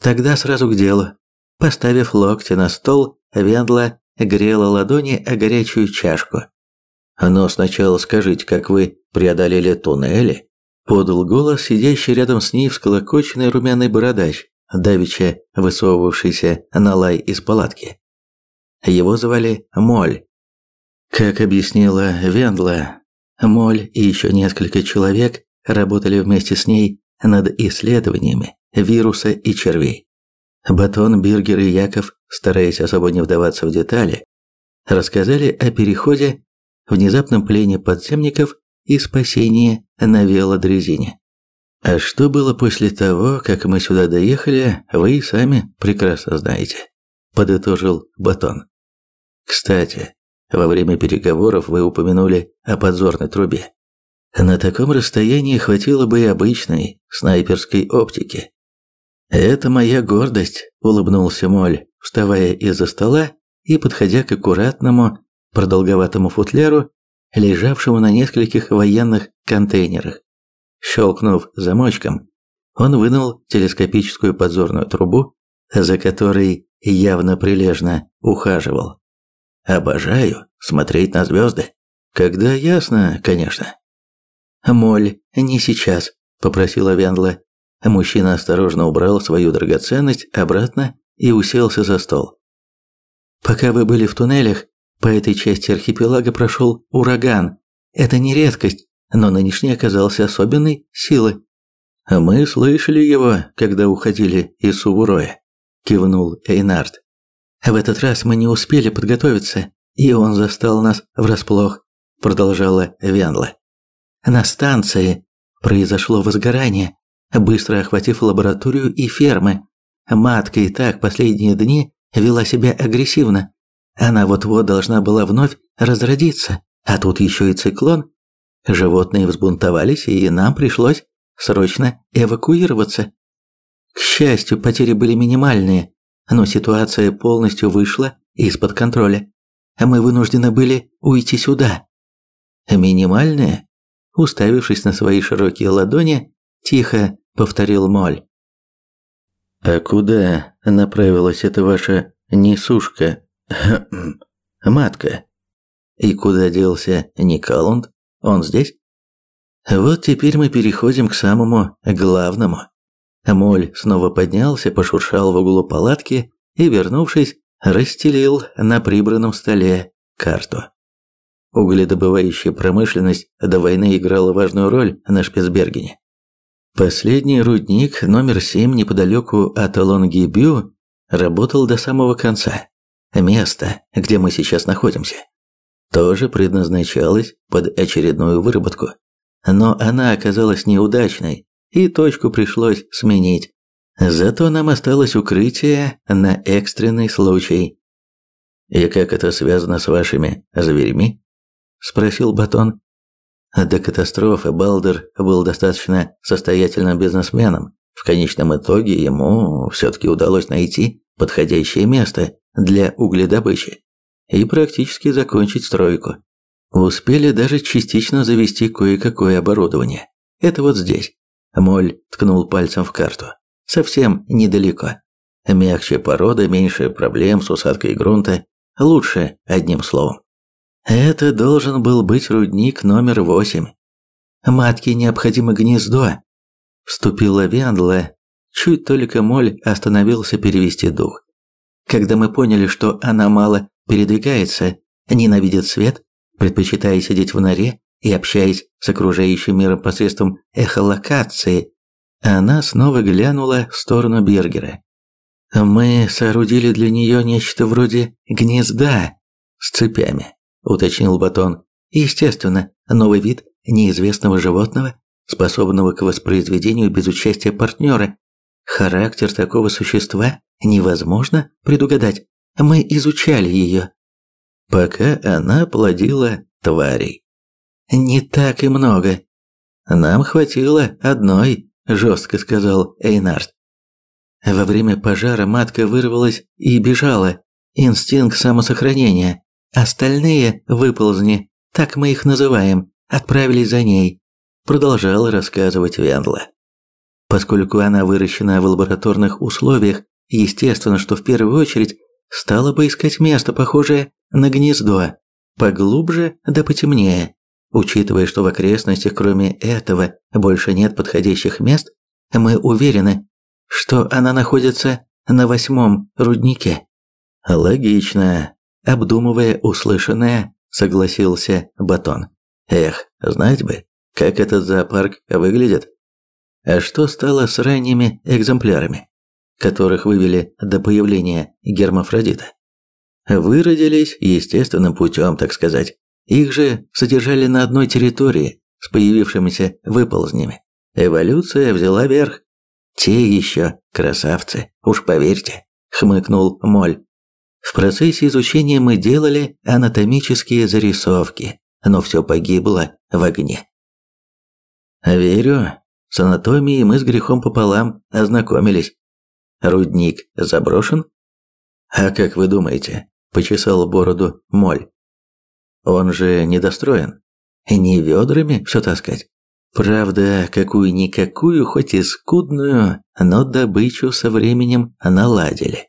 S2: Тогда сразу к делу. Поставив локти на стол, Вендла грела ладони о горячую чашку. «Но сначала скажите, как вы преодолели туннели?» Подал голос сидящий рядом с ней всколокоченный румяный бородач, давеча высовывавшийся на лай из палатки. Его звали Моль. Как объяснила Вендла, Моль и еще несколько человек работали вместе с ней над исследованиями вируса и червей. Батон, Биргер и Яков, стараясь особо не вдаваться в детали, рассказали о переходе, внезапном плене подземников и спасении на велодрезине. А что было после того, как мы сюда доехали, вы и сами прекрасно знаете, подытожил Батон. Кстати, во время переговоров вы упомянули о подзорной трубе. На таком расстоянии хватило бы и обычной снайперской оптики. «Это моя гордость», – улыбнулся Моль, вставая из-за стола и подходя к аккуратному, продолговатому футляру, лежавшему на нескольких военных контейнерах. Щелкнув замочком, он вынул телескопическую подзорную трубу, за которой явно прилежно ухаживал. «Обожаю смотреть на звезды. Когда ясно, конечно». «Моль, не сейчас», – попросила Вендла. Мужчина осторожно убрал свою драгоценность обратно и уселся за стол. Пока вы были в туннелях, по этой части архипелага прошел ураган. Это не редкость, но нынешний оказался особенной силы. Мы слышали его, когда уходили из Сувуроя, кивнул Эйнард. В этот раз мы не успели подготовиться, и он застал нас врасплох, продолжала Венла. На станции произошло возгорание, быстро охватив лабораторию и фермы. Матка и так последние дни вела себя агрессивно.
S3: Она вот-вот должна была вновь разродиться, а тут еще и циклон. Животные взбунтовались, и нам пришлось срочно эвакуироваться. К счастью, потери были минимальные, но ситуация полностью вышла из-под контроля. Мы вынуждены были уйти сюда. Минимальные? Уставившись на свои широкие ладони, тихо повторил Моль.
S1: А куда направилась эта ваша несушка? Матка.
S3: И куда делся Николанд? Он здесь? Вот теперь мы переходим к самому главному. Моль снова поднялся, пошуршал в углу палатки и, вернувшись, расстелил на прибранном столе карту. Угледобывающая промышленность до войны играла важную роль на Шпицбергене. Последний рудник номер 7 неподалеку от Лонгибю работал до самого конца. Место, где мы сейчас находимся, тоже предназначалось под очередную выработку. Но она оказалась неудачной, и точку пришлось сменить. Зато нам осталось укрытие на экстренный случай. «И как это связано с вашими зверьми?» – спросил Батон. До катастрофы Балдер был достаточно состоятельным бизнесменом. В конечном итоге ему все-таки удалось найти подходящее место для угледобычи и практически закончить стройку. Успели даже частично завести кое-какое оборудование. Это вот здесь. Моль ткнул пальцем в карту. Совсем недалеко. Мягче порода, меньше проблем с усадкой грунта. Лучше, одним словом. Это должен был быть рудник номер восемь. Матке необходимо гнездо. Вступила Вендла. Чуть только Моль остановился перевести дух. Когда мы поняли, что она мало передвигается, ненавидит свет, предпочитая сидеть в норе и общаясь с окружающим миром посредством эхолокации, она снова глянула в сторону Бергера. «Мы соорудили для нее нечто вроде гнезда с цепями», – уточнил Батон. «Естественно, новый вид неизвестного животного, способного к воспроизведению без участия партнера. Характер такого существа невозможно предугадать. Мы изучали ее. Пока она плодила тварей. Не так и много. Нам хватило одной, жестко сказал Эйнард. Во время пожара матка вырвалась и бежала. Инстинкт самосохранения. Остальные выползни, так мы их называем, отправились за ней. Продолжала рассказывать Вендла. Поскольку она выращена в лабораторных условиях, естественно, что в первую очередь стала бы искать место, похожее на гнездо, поглубже да потемнее. Учитывая, что в окрестностях кроме этого больше нет подходящих мест, мы уверены, что она находится на восьмом руднике. Логично. Обдумывая услышанное, согласился Батон. Эх, знать бы, как этот зоопарк выглядит. А что стало с ранними экземплярами? Которых вывели до появления гермафродита, выродились естественным путем, так сказать. Их же содержали на одной территории с появившимися выползнями. Эволюция взяла верх. Те еще красавцы, уж поверьте, хмыкнул Моль. В процессе изучения мы делали анатомические зарисовки, но все погибло в огне. Верю, с анатомией мы с грехом пополам ознакомились. Рудник заброшен? А как вы думаете? Почесал бороду Моль. Он же недостроен. Не ведрами все таскать. Правда, какую-никакую, хоть и скудную, но добычу со временем наладили.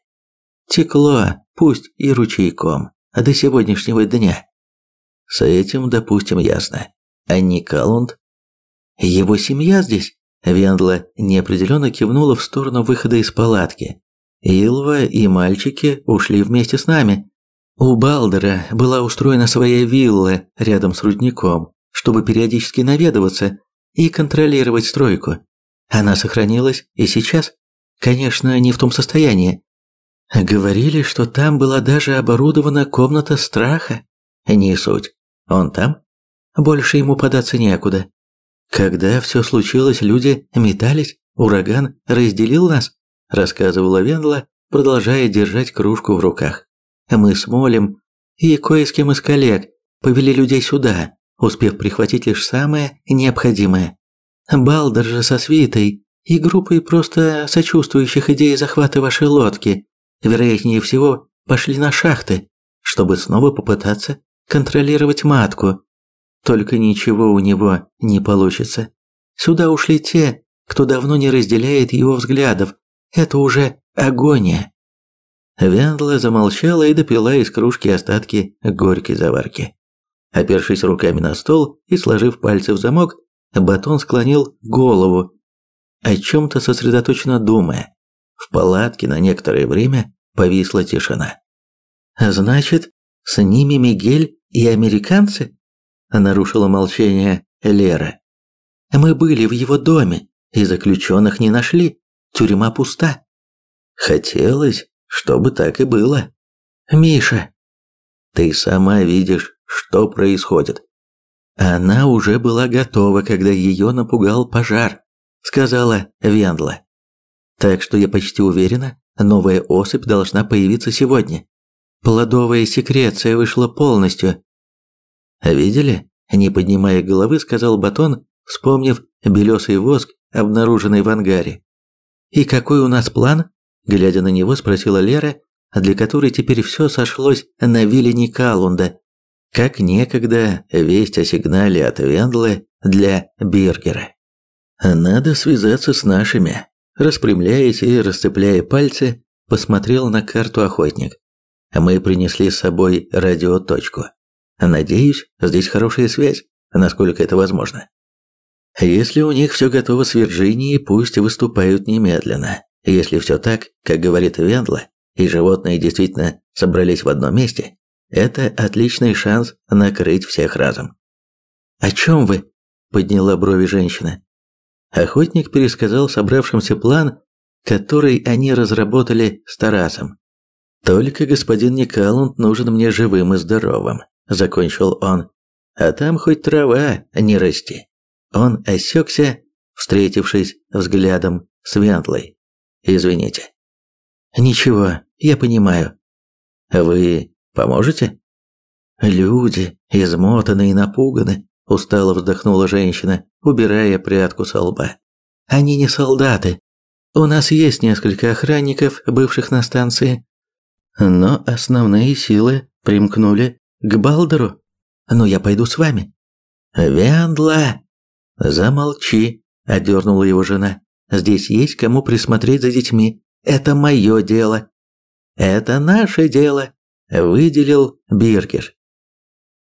S3: Текло, пусть и ручейком, до сегодняшнего дня. С этим, допустим, ясно. А Николанд? Его семья здесь? Вендла неопределенно кивнула в сторону выхода из палатки. Илва и мальчики ушли вместе с нами. У Балдера была устроена своя вилла рядом с рудником, чтобы периодически наведываться и контролировать стройку. Она сохранилась и сейчас. Конечно, не в том состоянии. Говорили, что там была даже оборудована комната страха. Не суть. Он там? Больше ему податься некуда. Когда все случилось, люди метались, ураган разделил нас, рассказывала Венла, продолжая держать кружку в руках. Мы с Молем и кое с кем из коллег повели людей сюда, успев прихватить лишь самое необходимое. Балдер же со свитой и группой просто сочувствующих идеи захвата вашей лодки, вероятнее всего, пошли на шахты, чтобы снова попытаться контролировать матку. Только ничего у него не получится. Сюда ушли те, кто давно не разделяет его взглядов. Это уже агония. Вендла замолчала и допила из кружки остатки горькой заварки. Опершись руками на стол и сложив пальцы в замок, Батон склонил голову, о чем-то сосредоточенно думая. В палатке на некоторое время повисла тишина. «Значит, с ними Мигель и американцы?» Нарушила молчание Лера. «Мы были в его доме, и заключенных не нашли. Тюрьма пуста».
S1: «Хотелось, чтобы так и было».
S3: «Миша!»
S1: «Ты сама видишь, что происходит.
S3: Она уже была готова, когда ее напугал пожар, сказала Вендла. Так что я почти уверена, новая особь должна появиться сегодня. Плодовая секреция вышла полностью. Видели? Не поднимая головы, сказал Батон, вспомнив белесый воск, обнаруженный в ангаре. «И какой у нас план?» Глядя на него, спросила Лера, для которой теперь все сошлось на вилле Никалунда как некогда весть о сигнале от Вендлы для Биргера. Надо связаться с нашими. Распрямляясь и расцепляя пальцы, посмотрел на карту охотник. Мы принесли с собой радиоточку. Надеюсь, здесь хорошая связь, насколько это возможно. Если у них все готово с Вирджинией, пусть выступают немедленно. Если все так, как говорит Вендла, и животные действительно собрались в одном месте, это отличный шанс накрыть всех разом. «О чем вы?» – подняла брови женщина. Охотник пересказал собравшимся план, который они разработали с Тарасом. «Только господин Никалунд нужен мне живым и здоровым», – закончил он. «А там хоть трава не расти». Он осекся, встретившись взглядом с Вентлой. «Извините». «Ничего, я понимаю». «Вы Поможете?» «Люди, измотанные и напуганы», – устало вздохнула женщина, убирая прядку со лба. «Они не солдаты. У нас есть несколько охранников, бывших на станции. Но основные силы примкнули к Балдеру. Но я пойду с вами». «Вендла!» «Замолчи», – одернула его жена. «Здесь есть кому присмотреть за детьми. Это мое дело». «Это наше дело», выделил Биркер.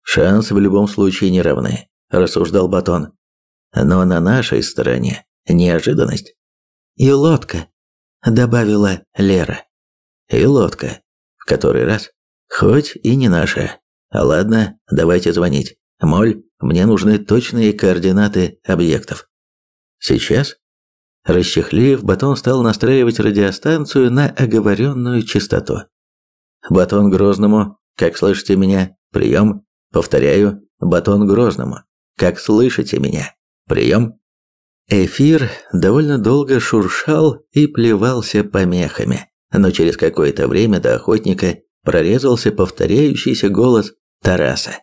S3: Шансы в любом случае не равны, рассуждал Батон. Но на нашей стороне неожиданность. И лодка, добавила Лера. И лодка. В который раз? Хоть и не наша. Ладно, давайте звонить. Моль, мне нужны точные координаты объектов. Сейчас? Расчехлив, Батон стал настраивать радиостанцию на оговоренную частоту. Батон Грозному, как слышите меня? Прием. Повторяю, батон Грозному. Как слышите меня? Прием. Эфир довольно долго шуршал и плевался помехами, но через какое-то время до охотника прорезался повторяющийся голос Тараса.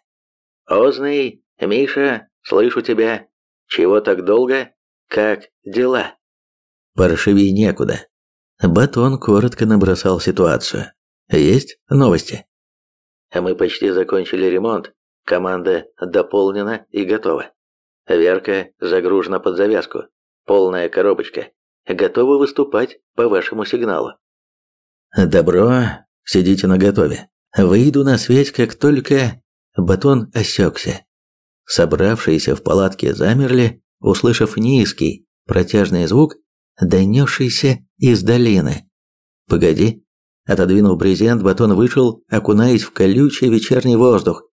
S3: «Озный, Миша, слышу тебя. Чего так долго? Как дела?» Паршивей некуда. Батон коротко набросал ситуацию. Есть новости? Мы почти закончили ремонт. Команда дополнена и готова. Верка загружена под завязку. Полная коробочка. Готова выступать по вашему сигналу. Добро. Сидите наготове. Выйду на связь, как только батон осекся. Собравшиеся в палатке замерли, услышав низкий, протяжный звук, донесшийся из долины. «Погоди, Отодвинув брезент, батон вышел, окунаясь в колючий вечерний воздух.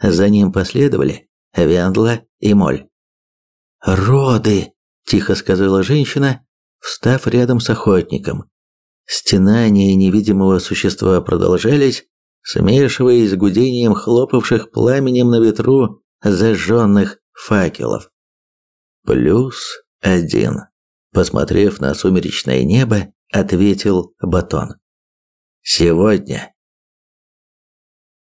S3: За ним последовали Вяндла и Моль. «Роды!» – тихо сказала женщина, встав рядом с охотником. Стенания невидимого существа продолжались, смешиваясь с гудением хлопавших пламенем на ветру зажженных факелов. «Плюс один», – посмотрев на сумеречное небо, ответил Батон. Сегодня